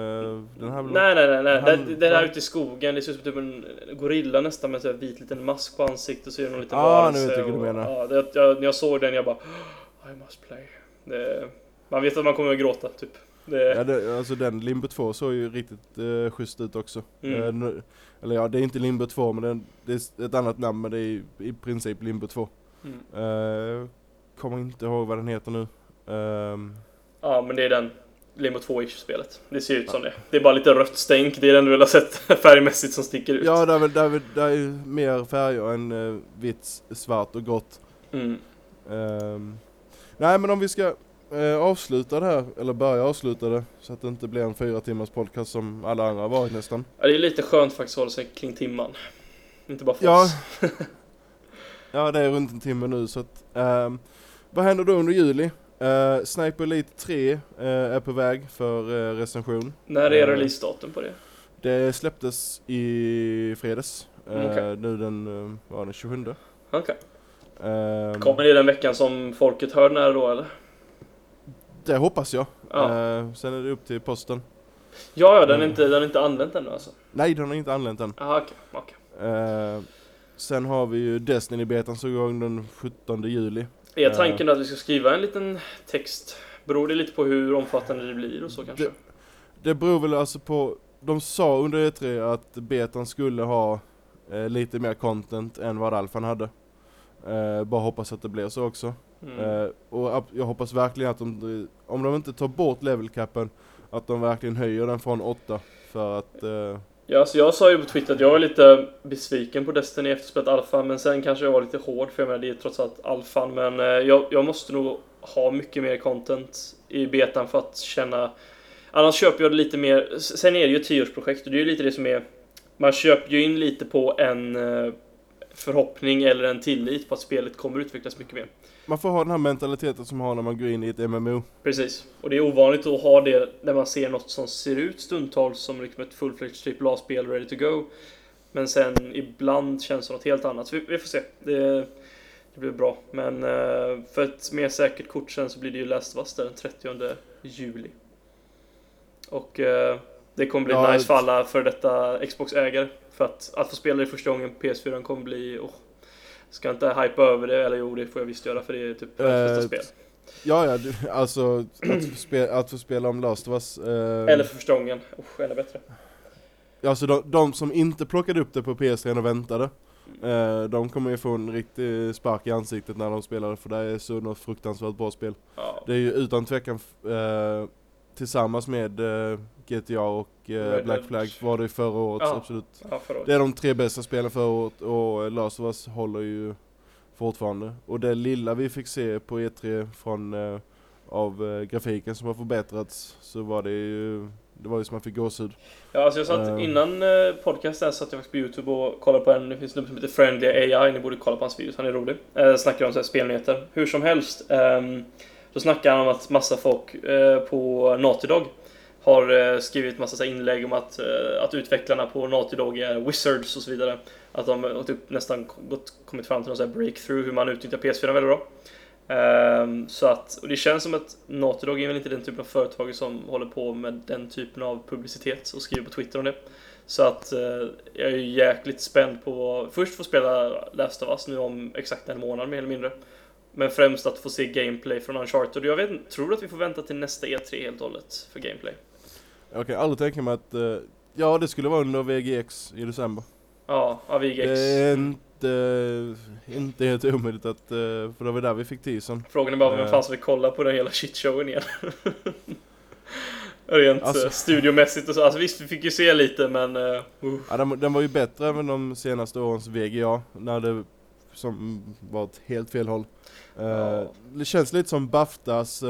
den här väl- Nej, nej, nej. nej. Han- det, det där ute i skogen, det ser ut som typ en gorilla nästan med en vit liten mask på ansiktet och så är det någon liten Ah, nu varelse vet jag vad du och- menar. Ja, det, jag, när jag såg den jag bara I must play. Det, man vet att man kommer att gråta typ. Det, Ja, det, alltså den Limbo 2 såg ju riktigt uh, schysst ut också. Mm. Eh, nu, eller ja, det är inte Limbo 2 men den, det är ett annat namn men det är i, i princip Limbo 2. mm. Uh, kommer inte ihåg vad den heter nu. Ehm, Ja, men det är den Limbo 2-ish-spelet. Det ser ut som det. Det är bara lite rött stänk. Det är den du väl har sett färgmässigt som sticker ut. ja, där är, väl- där, är, väl- där är ju mer färger än uh, vitt, svart och grått. Mm. Ehm, nej men om vi ska eh, avsluta det här, eller börja avsluta det, så att det inte blir en fyra timmars podcast som alla andra har varit nästan. Ja, det är lite skönt faktiskt att hålla sig kring timman. Inte bara för Ja. oss. Ja det är runt en timme nu så att, ehm, vad händer då under juli? Uh, Sniper Elite 3 eh, är på väg för eh, recension. När är Eh, releasedatum på det? Det släpptes i fredags, eh, Mm, okej. nu den, var den 27. Okej. Ehm, Kommer det den veckan som folket hör den här då eller? Det hoppas jag. Ja. Eh, sen är det upp till posten. Ja, ja, den är Mm. inte, den är inte använd ännu alltså. Nej den har inte anlänt än. Jaha, okej. okej. Eh, sen har vi ju Destiny-betan som igång den 17 juli. Är Ja. tanken att vi ska skriva en liten text? Beror det lite på hur omfattande det blir och så kanske? Det- Det beror väl alltså på, de sa under E3 att betan skulle ha eh, lite mer content än vad alfan hade. Eh, bara hoppas att det blir så också. Mm. Eh, och jag hoppas verkligen att de, om de inte tar bort level capen, att de verkligen höjer den från 8. För att, eh, Ja, alltså jag sa ju på Twitter att jag var lite besviken på Destiny efter spelet Alpha, men sen kanske jag var lite hård för jag menar, det är trots allt Alphan, men eh, jag, jag måste nog ha mycket mer content i betan för att känna Annars köper jag det lite mer, sen är det ju ett tioårsprojekt och det är ju lite det som är Man köper ju in lite på en förhoppning eller en tillit på att spelet kommer utvecklas mycket mer. man får ha den här mentaliteten som man har när man går in i ett MMO. Precis. Och det är ovanligt att ha det när man ser något som ser ut stundtals som liksom ett full-fledged AAA-spel ready to go. Men sen ibland känns det något helt annat. Så vi, vi får se. Det, det blir bra. Men eh, för ett mer säkert kort sen så blir det ju Last of Us den 30 juli. Och eh, det kommer bli Ja, nice för alla för detta Xbox-ägare. För att, att få spela det första gången på PS4 kommer bli... Oh, ska inte hypa över det, eller jo det får jag visst göra för det är typ världens bästa Eh, spel. Ja, ja, du- alltså att få, spela, att få spela om Last of Us. Eh, Eller för första gången. Oh, ännu bättre. Alltså de, de som inte plockade upp det på PS3 och väntade. Eh, de kommer ju få en riktig spark i ansiktet när de spelar för det är så något fruktansvärt bra spel. Ja. Det är ju utan tvekan eh, tillsammans med eh, GTA och Red Black. Flag var det förra året, Ja. absolut. Ja, förra året. Det är de tre bästa spelen förra året och eh, Last of Us håller ju fortfarande. Och det lilla vi fick se på E3 från eh, av grafiken som har förbättrats så var det ju det var ju som man fick gåshud. Ja, alltså jag satt innan podcasten satt jag faktiskt på Youtube och kollade på en, det finns en som heter Friendly AI, ni borde kolla på hans videos, han är rolig. Eh, snackar om så här spelnyheter. Hur som helst, ehm, då snackar han om att massa folk eh, på Naughty Dog har eh, skrivit massa så här inlägg om att, eh, att utvecklarna på Naughty Dog är wizards och så vidare. Att de har typ nästan gått, kommit fram till någon så här breakthrough hur man utnyttjar PS4 väldigt bra. Ehm, så att, och det känns som att Naughty Dog är väl inte den typen av företag som håller på med den typen av publicitet och skriver på Twitter om det. Så att eh, jag är ju jäkligt spänd på att först få spela Last of Us nu om exakt en månad mer eller mindre. Men främst att få se gameplay från Uncharted. Jag vet, tror att vi får vänta till nästa E3 helt och hållet för gameplay. Jag kan aldrig tänka mig att, eh, ja det skulle vara under VGX i december. Ja, Avigx. Det är inte, inte helt omöjligt att, eh, för det var där vi fick teasern. Frågan är bara vem Eh. fan som vill kolla på den hela shitshowen igen. Rent alltså, studiomässigt och så. Alltså visst, vi fick ju se lite men... Uh, Ja, den, den var ju bättre än de senaste årens VGA, när det som var åt helt fel håll. Eh, Ja. Det känns lite som Baftas, uh,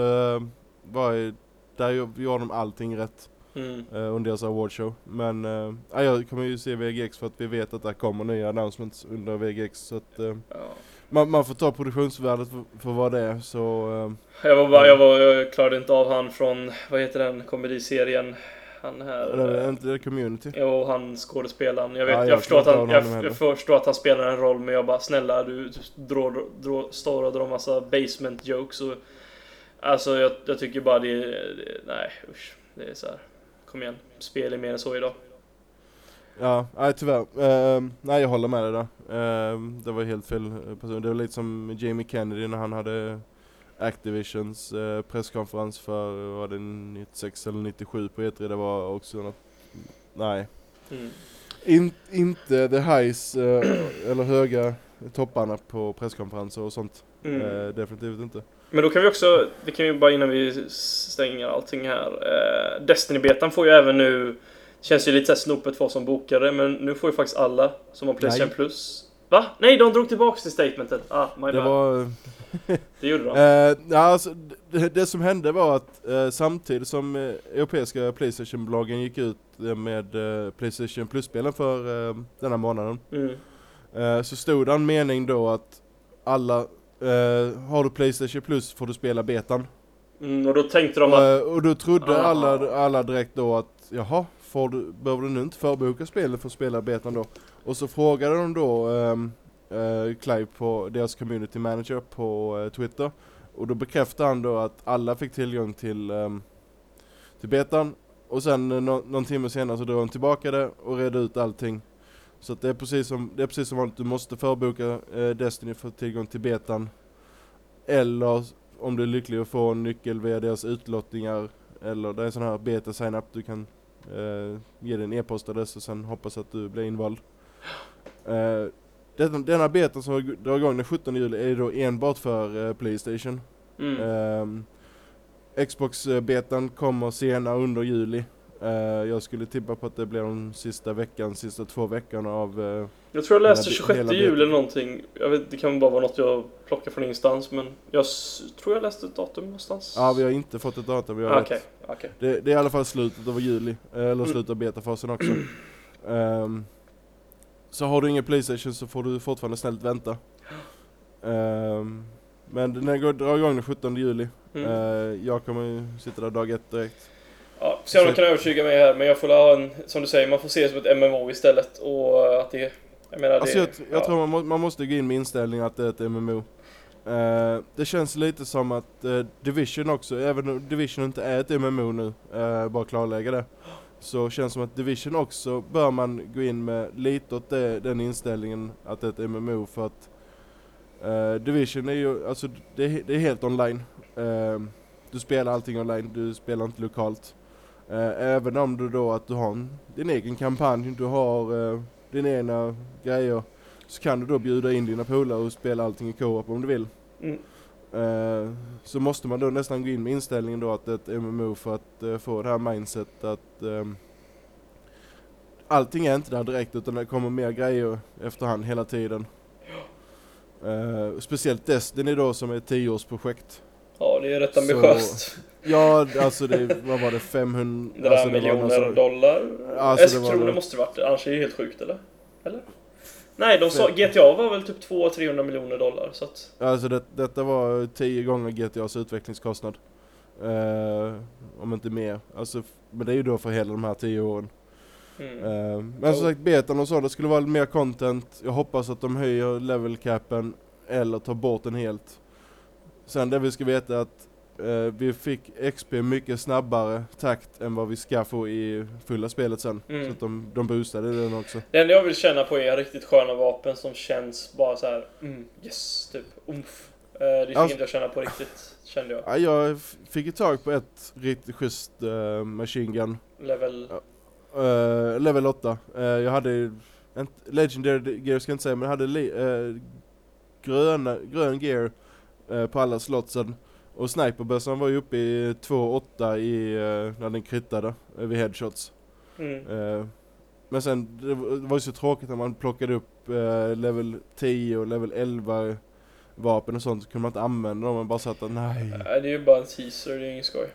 var där gjorde de allting rätt mm. uh, under deras awardshow. Men ja, jag kommer ju se VGX för att vi vet att det kommer nya announcements under VGX. Så att, eh, ja. man, man får ta produktionsvärdet för, för vad det är. Så, eh, Jag var bara, jag var, jag klarade inte av han från, vad heter den komediserien? Han här... det är eh, inte det community. Jo, han skådespelaren. Jag, vet, Ja, jag, jag förstår att han, jag, jag förstår att han spelar en roll, men jag bara snälla du drar, drar, står och drar massa basement jokes och Alltså jag, jag tycker bara det, det nej usch. Det är så här. Kom igen, spel är mer än så idag. Ja, nej tyvärr. Ehm, nej jag håller med dig där. Ehm, det var helt fel person. Det var lite som Jamie Kennedy när han hade Activisions eh, presskonferens för, var det 96 eller 97 på E3. Det var också något, nej. Mm. In, inte the highs eh, eller höga topparna på presskonferenser och sånt. Mm. Eh, definitivt inte. Men då kan vi också, vi kan ju bara innan vi stänger allting här. Eh, Destiny-betan får ju även nu, känns ju lite snopet för oss som bokare, men nu får ju faktiskt alla som har Playstation. Plus. Va? Nej, de drog tillbaks till statementet. Ah, my Det bad. var... Det gjorde de. Ja, alltså, det, det som hände var att eh, samtidigt som eh, europeiska Playstation-bolagen gick ut med Playstation Plus-spelen för eh, denna månaden Mm. så stod det en mening då att alla har du Playstation Plus får du spela betan. Mm, och då tänkte de att... Och då trodde Ah. alla, alla direkt då att jaha, får du, behöver du nu inte förboka spelet för att spela betan då? Och så frågade de då um, uh, Clive på deras community manager på uh, Twitter och då bekräftade han då att alla fick tillgång till, um, till betan och sen eh, någon timme senare så drog de tillbaka det och redde ut allting. Så att det är precis som, det är precis som vanligt, du måste förboka eh, Destiny för tillgång till betan. Eller om du är lycklig att få en nyckel via deras utlottningar eller det är en sån här beta sign-up du kan eh, ge din e-postadress och sen hoppas att du blir invald. Eh, denna, denna beta som drar igång den 17 juli är då enbart för eh, Playstation. Mm. Ehm, Xbox-betan kommer senare under juli. Eh, jag skulle tippa på att det blir de sista veckan, sista två veckorna av... eh, Jag tror jag läste hela 26 betan. juli eller någonting. Jag vet, det kan bara vara något jag plockar från ingenstans, men jag tror jag läste ett datum någonstans. ja, vi har inte fått ett datum. vi har ett- Okej, okej. Det, det är i alla fall slutet av juli, eh, eller Mm. slutet av betafasen också. Ehm, så har du ingen Playstation så får du fortfarande snällt vänta. Ehm, men den går, drar igång den 17 juli. Mm. Eh, jag kommer ju sitta där dag ett direkt. Ja, se om de kan övertyga mig här, men jag får ha en, som du säger, man får se det som ett MMO istället och att det, jag menar Alltså det, jag, jag ja. tror man, må, man måste gå in med inställningen att det är ett MMO. Eh, det känns lite som att eh, Division också, även om Division inte är ett MMO nu, eh, bara klarlägga det. Så känns det som att Division också bör man gå in med lite åt det, den inställningen att det är ett MMO för att Division är ju, alltså det, är- det är helt online. Du spelar allting online, du spelar inte lokalt. Eh, även om du då att du har en, din egen kampanj, du har eh, dina egna grejer. Så kan du då bjuda in dina polare och spela allting i co-op om du vill. Mm. Eh, så måste man då nästan gå in med inställningen då att ett MMO för att eh, få det här mindset att ehm, allting är inte där direkt utan det kommer mer grejer efterhand hela tiden. Eh, speciellt Destiny då som är ett tioårsprojekt. Ja, det är rätt Så- ambitiöst. Ja, alltså det, vad var det, 500? Det där alltså det miljoner sån- dollar. Alltså, jag det tror det måste varit, annars är det helt sjukt eller? Eller? Nej, de sa, GTA var väl typ 200-300 miljoner dollar så att... Alltså det, detta var tio gånger GTAs utvecklingskostnad. Eh, om inte mer. Alltså, men det är ju då för hela de här tio åren. Mm. Eh, men som sagt, betan och så, det skulle vara mer content. Jag hoppas att de höjer level capen eller tar bort den helt. Sen det vi ska veta är att eh, vi fick XP mycket snabbare takt än vad vi ska få i fulla spelet sen. Mm. Så att de, de boostade den också. Det enda jag vill känna på är riktigt sköna vapen som känns bara så här, mm, yes, typ, umf. Eh, det fick Alltså- inte jag känna på riktigt, kände jag. Ja, jag fick ju tag på ett riktigt schysst uh, machine gun. Level... Eh, level 8. Eh, jag hade legendary gear ska jag inte säga, men jag hade eh, gröna, grön gear eh, på alla slotsen. Och sniperbössan var ju uppe i 2,8 i, eh, när den krittade vid headshots. Mm. Eh, men sen, det var ju så tråkigt när man plockade upp eh, level 10 och level 11 vapen och sånt, så kunde man inte använda dem, man bara satt där, nej. Det är ju bara en teaser, det är ingen skoj.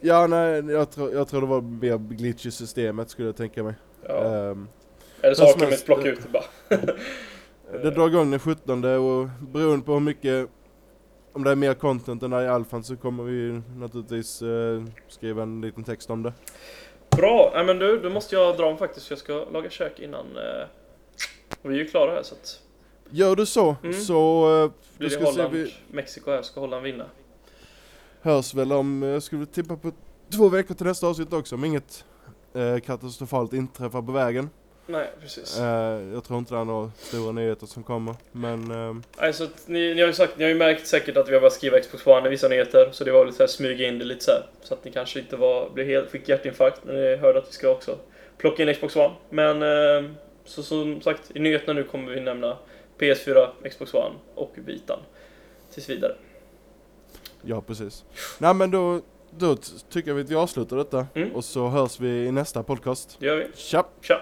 Ja, nej, jag tror, jag tror det var mer glitch i systemet skulle jag tänka mig. Ja. Ehm, Eller så de helst, inte plockat det- ut det bara. Det drar igång den 17 och beroende på hur mycket om det är mer content än i alfan så kommer vi naturligtvis eh, skriva en liten text om det. Bra! Nej men du, då måste jag dra om faktiskt, för jag ska laga kök innan. Eh, vi är ju klara här så att... Gör du så Mm. så eh, Blir det ska Holland, vi Mexiko här, ska Holland vinna. hörs väl om, eh, jag skulle tippa på två veckor till nästa avsnitt också om inget eh, katastrofalt inträffar på vägen. Nej, precis. Eh, jag tror inte det är några stora nyheter som kommer men eh, Alltså, ni, ni har ju sagt, ni har ju märkt säkert att vi har börjat skriva Xbox One i vissa nyheter, så det var lite så här smyga in det lite så här, så att ni kanske inte var, blev helt, fick hjärtinfarkt när ni hörde att vi ska också plocka in Xbox One. Men eh, så som sagt, i nyheterna nu kommer vi nämna PS4, Xbox One och Vitan. Tills vidare. ja precis. Nej men då, då tycker jag vi att vi avslutar detta Mm. och så hörs vi i nästa podcast. Det gör vi. Tja! Tja!